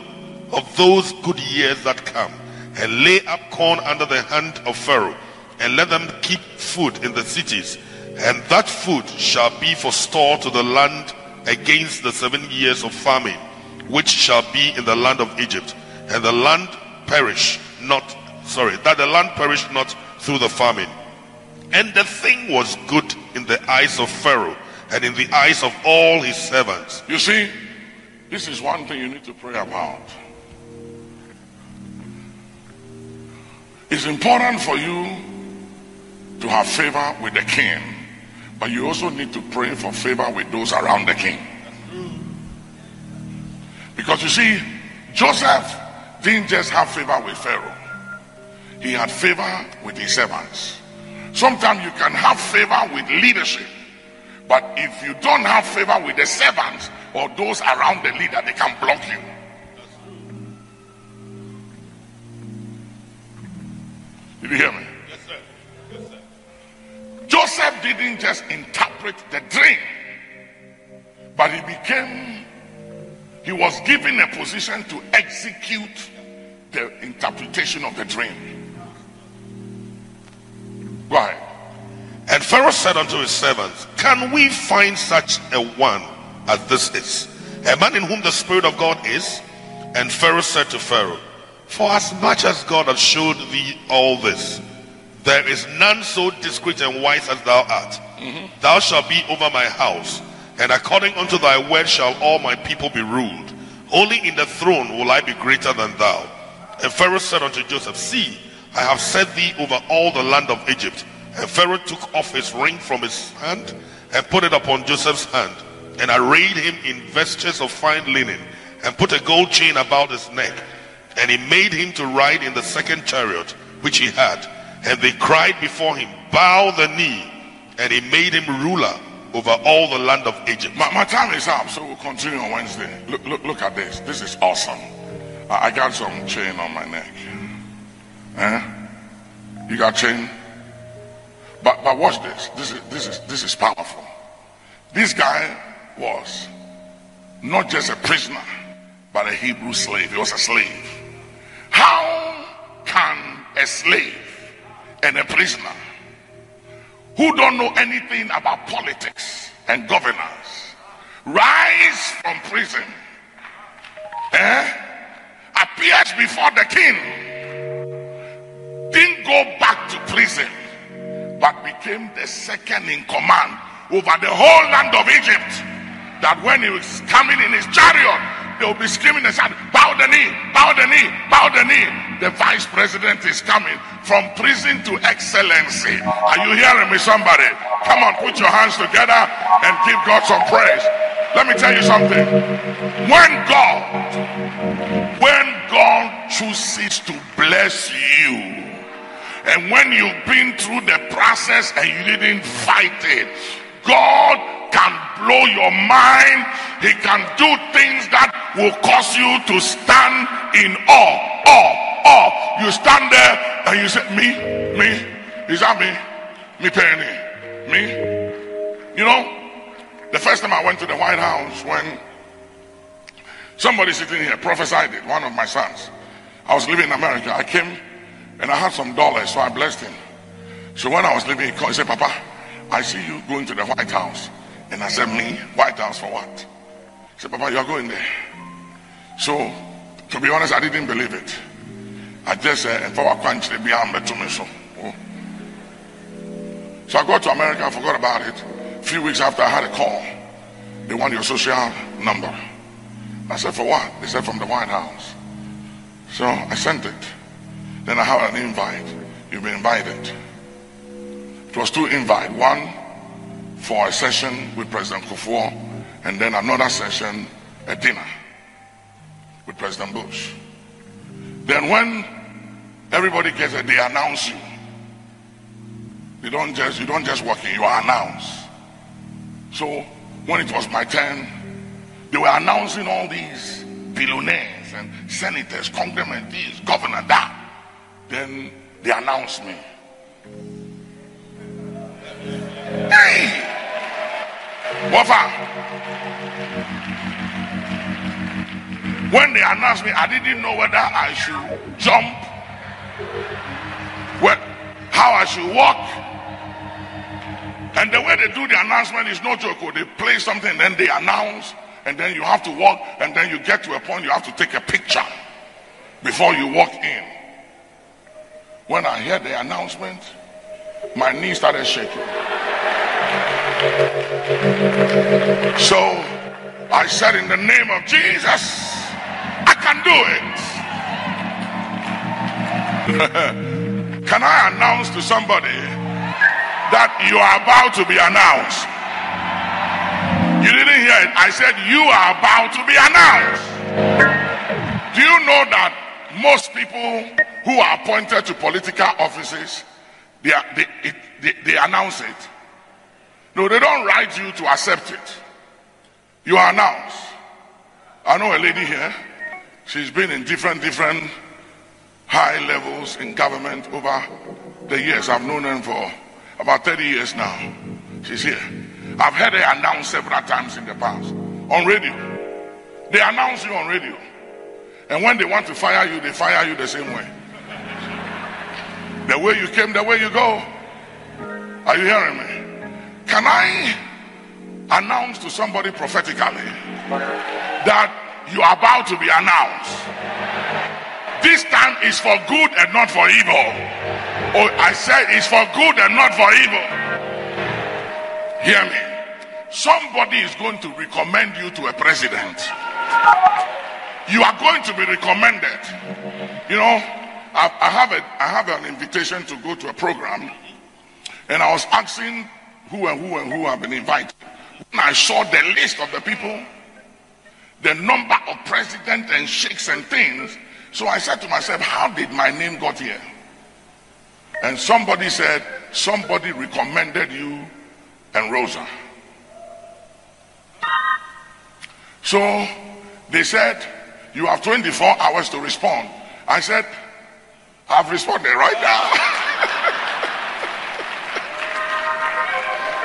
of those good years that come, and lay up corn under the hand of Pharaoh, and let them keep food in the cities, and that food shall be for store to the land against the seven years of famine, which shall be in the land of Egypt, and the land perish not, sorry, that the land perish not through the famine. And the thing was good in the eyes of Pharaoh and in the eyes of all his servants. You see, this is one thing you need to pray about. It's important for you to have favor with the king, but you also need to pray for favor with those around the king. Because you see, Joseph didn't just have favor with Pharaoh, he had favor with his servants. Sometimes you can have favor with leadership, but if you don't have favor with the servants or those around the leader, they can block you. Did you hear me? Yes, sir. Yes, sir. Joseph didn't just interpret the dream, but he became, he was given a position to execute the interpretation of the dream. Go ahead. And Pharaoh said unto his servants, Can we find such a one as this is? A man in whom the Spirit of God is? And Pharaoh said to Pharaoh, For as much as God has showed thee all this, there is none so discreet and wise as thou art. Mm-hmm. Thou shalt be over my house, and according unto thy word shall all my people be ruled. Only in the throne will I be greater than thou. And Pharaoh said unto Joseph, See, I have set thee over all the land of Egypt. And Pharaoh took off his ring from his hand and put it upon Joseph's hand, and arrayed him in vestures of fine linen, and put a gold chain about his neck. And he made him to ride in the second chariot which he had. And they cried before him, Bow the knee. And he made him ruler over all the land of Egypt. My, my time is up, so we'll continue on Wednesday. Look, look, look at this. This is awesome. I, I got some chain on my neck. Eh? You got chain? But but watch this. This is this is this is powerful. This guy was not just a prisoner, but a Hebrew slave. He was a slave. How can a slave and a prisoner who don't know anything about politics and governance rise from prison eh, appears before the king didn't go back to prison but became the second in command over the whole land of egypt that when he was coming in his chariot they will be screaming and shouting bow the knee bow the knee bow the knee. The vice president is coming from prison to excellency. Are you hearing me somebody? Come on put your hands together and give god some praise. Let me tell you something. When god when god chooses to bless you and when you've been through the process and you didn't fight it, God can blow your mind. He can do things that will cause you to stand in awe, awe, Or you stand there and you say, Me, me, is that me? Me penny, me. You know, the first time I went to the White House when somebody sitting here prophesied it, one of my sons. I was living in America. I came and I had some dollars, so I blessed him. So when I was leaving, he called, he said, Papa, I see you going to the White House. And I said, Me? White House for what? He said, Papa, you're going there. So, to be honest, I didn't believe it. I just said, "And for what uh, so. Oh. So So I got to America, I forgot about it. A few weeks after, I had a call. They want your social number. I said, For what? They said, From the White House. So I sent it. Then I have an invite. You've been invited. It was two invites. One for a session with President Kufuor, and then another session, a dinner with President Bush. Then when everybody gets it, they announce you. You don't just you don't just walk in, you are announced. So when it was my turn, they were announcing all these billionaires and senators, congressmen, this, governor, that. Then they announced me. Hey! Wafa. When they announced me, I didn't know whether I should jump, well, how I should walk. And the way they do the announcement is no joke. Oh, they play something, then they announce, and then you have to walk, and then you get to a point you have to take a picture before you walk in. When I heard the announcement, my knees started shaking. So I said, In the name of Jesus, I can do it. can I announce to somebody that you are about to be announced? You didn't hear it. I said, You are about to be announced. Do you know that most people who are appointed to political offices, they, they, it, they, they announce it? No, they don't write you to accept it. You are announced. I know a lady here. She's been in different, different high levels in government over the years. I've known her for about 30 years now. She's here. I've heard her announce several times in the past on radio. They announce you on radio. And when they want to fire you, they fire you the same way. The way you came, the way you go. Are you hearing me? Can I announce to somebody prophetically that you are about to be announced? This time is for good and not for evil. Oh, I said it's for good and not for evil. Hear me. Somebody is going to recommend you to a president. You are going to be recommended. You know, I, I have a I have an invitation to go to a program, and I was asking who and who and who have been invited. When I saw the list of the people, the number of presidents and sheikhs and things, so I said to myself, how did my name got here? And somebody said, somebody recommended you and Rosa. So they said, you have 24 hours to respond. I said, I've responded right now.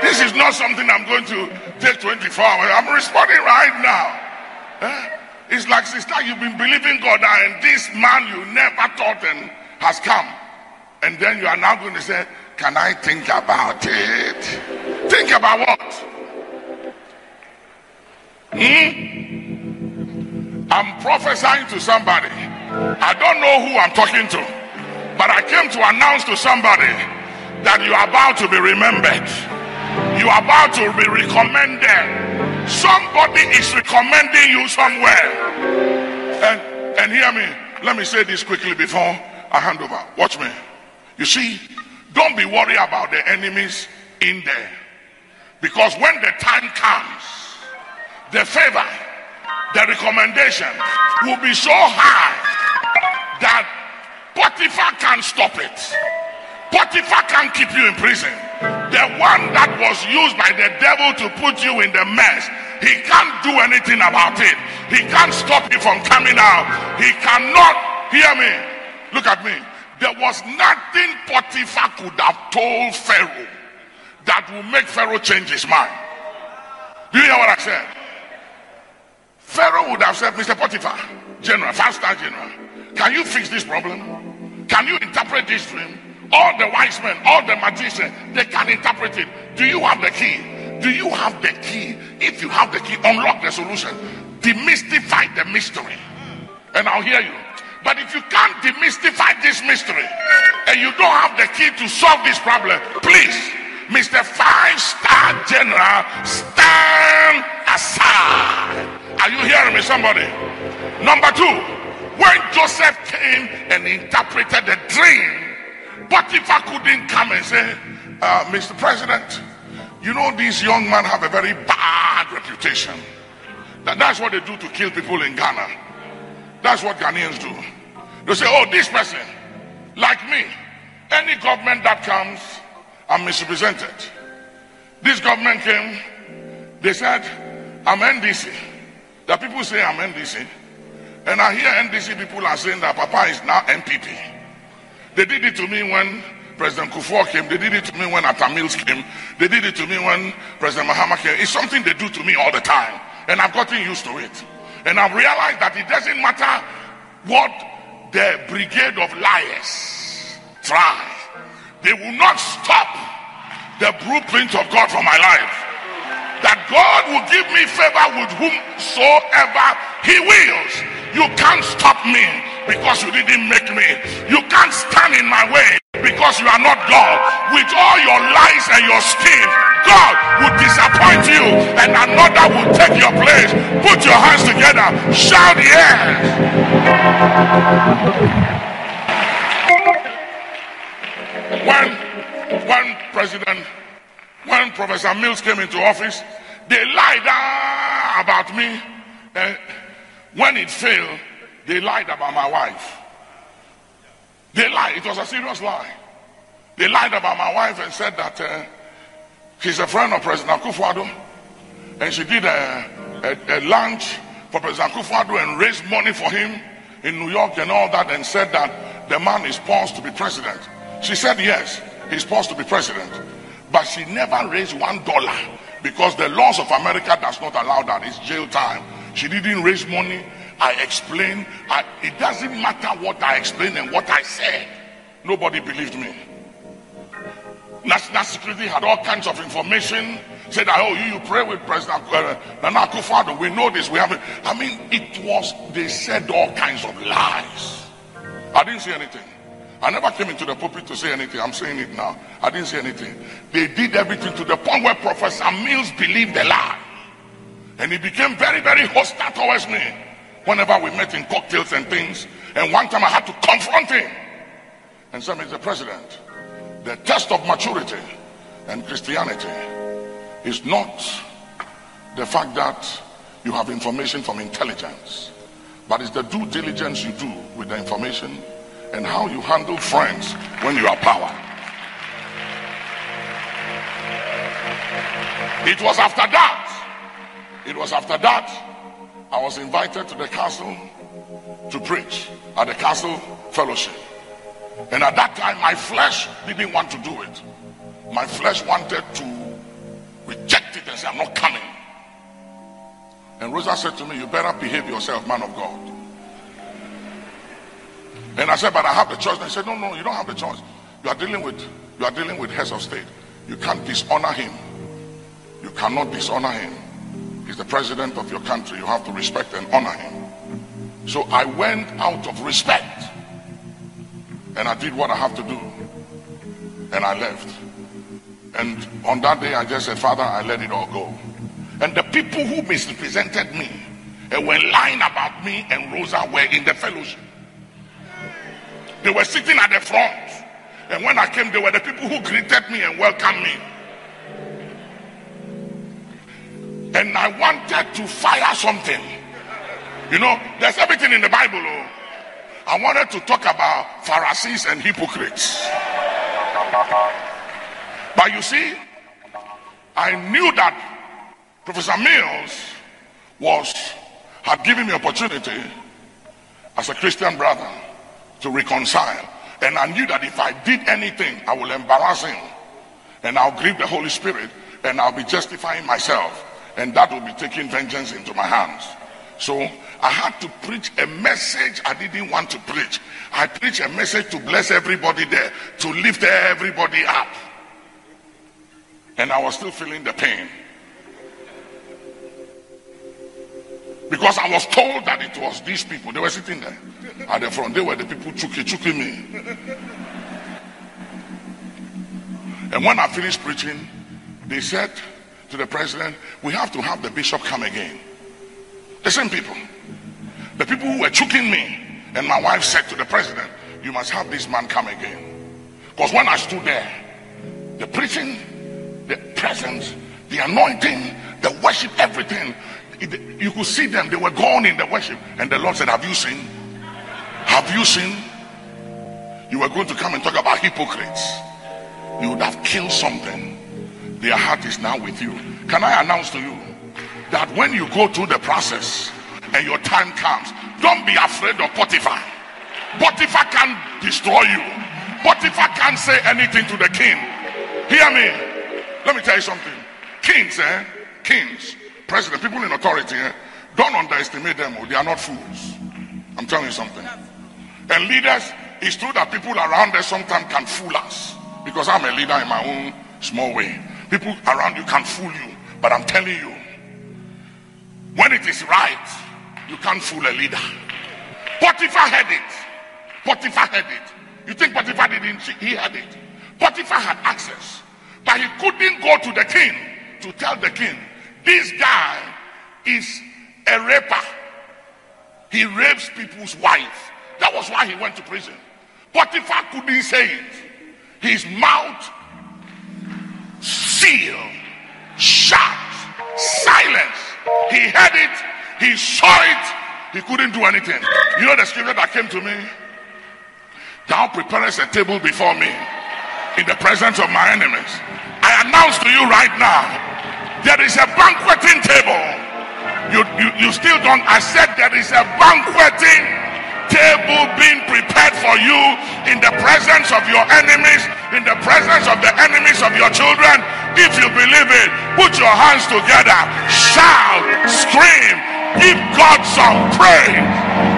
This is not something I'm going to take 24 hours. I'm responding right now. Eh? It's like, sister, you've been believing God and this man you never thought and has come. And then you are now going to say, Can I think about it? Think about what? Hmm? I'm prophesying to somebody. I don't know who I'm talking to, but I came to announce to somebody that you are about to be remembered. You are about to be recommended. Somebody is recommending you somewhere. And and hear me. Let me say this quickly before I hand over. Watch me. You see, don't be worried about the enemies in there. Because when the time comes, the favor, the recommendation will be so high that Potiphar can't stop it. Potiphar can't keep you in prison. The one that was used by the devil to put you in the mess, he can't do anything about it. He can't stop you from coming out. He cannot, hear me, Look at me. There was nothing Potiphar could have told Pharaoh that will make Pharaoh change his mind. Do you hear what I said? Pharaoh would have said, Mr. Potiphar, General, five star general, can you fix this problem? Can you interpret this dream? All the wise men, all the magicians, they can interpret it. Do you have the key? Do you have the key? If you have the key, unlock the solution. Demystify the mystery. And I'll hear you. But if you can't demystify this mystery and you don't have the key to solve this problem, please, Mr. Five Star General, stand aside. Are you hearing me, somebody? Number two, when Joseph came and interpreted the dream, Potiphar couldn't come and say, uh, Mr. President, you know these young men have a very bad reputation. That, that's what they do to kill people in Ghana. That's what Ghanaians do. They say, oh, this person, like me, any government that comes, I'm misrepresented. This government came, they said, I'm NDC. The people say I'm NDC. And I hear NDC people are saying that Papa is now NPP. They did it to me when President Kufuor came. They did it to me when Atta Mills came. They did it to me when President Mahama came. It's something they do to me all the time. And I've gotten used to it. And I've realized that it doesn't matter what the brigade of liars try, they will not stop the blueprint of God for my life. That God will give me favor with whomsoever He wills. You can't stop me because you didn't make me. You can't stand in my way because you are not God. With all your lies and your schemes, God will disappoint you and another will take your place. Put your hands together. Shout yes. When, when President, when Professor Mills came into office, they lied about me. And when it failed, they lied about my wife. They lied. It was a serious lie. They lied about my wife and said that uh, she's a friend of President Akufo-Addo, and she did a, a, a lunch for President Akufo-Addo and raised money for him in New York and all that, and said that the man is supposed to be president. She said yes, he's supposed to be president, but she never raised one dollar because the laws of America does not allow that. It's jail time. She didn't raise money. I explained. I, it doesn't matter what I explained and what I said. Nobody believed me. National security had all kinds of information. Said that, oh, you, you pray with President uh, Nana Akufo-Addo. We know this. We haven't. I mean, it was, they said all kinds of lies. I didn't say anything. I never came into the pulpit to say anything. I'm saying it now. I didn't say anything. They did everything to the point where Professor Mills believed the lie. And he became very, very hostile towards me whenever we met in cocktails and things. And one time I had to confront him and say, Mr. President, the test of maturity and Christianity is not the fact that you have information from intelligence, but it's the due diligence you do with the information and how you handle friends when you are power. It was after that, it was after that I was invited to the castle to preach at the castle fellowship. And at that time, my flesh didn't want to do it. My flesh wanted to reject it and say, I'm not coming. And Rosa said to me, You better behave yourself, man of God. And I said, But I have the choice. And said, No, no, you don't have the choice. You are dealing with you are dealing with heads of state. You can't dishonor him. You cannot dishonor him. He's the president of your country. You have to respect and honor him. So I went out of respect and I did what I have to do. And I left. And on that day, I just said, Father, I let it all go. And the people who misrepresented me and were lying about me and Rosa were in the fellowship. They were sitting at the front. And when I came, they were the people who greeted me and welcomed me. And I wanted to fire something. You know, there's everything in the Bible. Oh. I wanted to talk about Pharisees and hypocrites. But you see, I knew that Professor Mills was had given me opportunity as a Christian brother to reconcile. And I knew that if I did anything, I will embarrass him. And I'll grieve the Holy Spirit. And I'll be justifying myself. And that will be taking vengeance into my hands. So I had to preach a message I didn't want to preach. I preached a message to bless everybody there, to lift everybody up. And I was still feeling the pain. Because I was told that it was these people. They were sitting there at the front. They were the people chuki chuki me. And when I finished preaching, they said to the president, We have to have the bishop come again. The same people. The people who were choking me. And my wife said to the president, You must have this man come again. Because when I stood there, the preaching, the presence, the anointing, the worship, everything, you could see them. They were gone in the worship. And the Lord said, Have you seen? Have you seen? You were going to come and talk about hypocrites. You would have killed something. Their heart is now with you. Can I announce to you that when you go through the process and your time comes, don't be afraid of Potiphar. Potiphar can destroy you. Potiphar can't say anything to the king. Hear me. Let me tell you something. Kings, eh? Kings, president, people in authority, eh? Don't underestimate them. Oh, they are not fools. I'm telling you something. And leaders, it's true that people around us sometimes can fool us. Because I'm a leader in my own small way. People around you can fool you. But I'm telling you, when it is right, you can't fool a leader. Potiphar had it. Potiphar had it. You think Potiphar didn't? He had it. Potiphar had access. But he couldn't go to the king to tell the king, this guy is a raper. He rapes people's wives. That was why he went to prison. Potiphar couldn't say it. His mouth sealed, shut, silence. He heard it, he saw it, he couldn't do anything. You know the scripture that came to me? Thou preparest a table before me in the presence of my enemies. I announce to you right now, there is a banqueting table. You, you, you still don't. I said there is a banqueting table being prepared for you in the presence of your enemies, in the presence of the enemies of your children. If you believe it, put your hands together, shout, scream, give God some praise.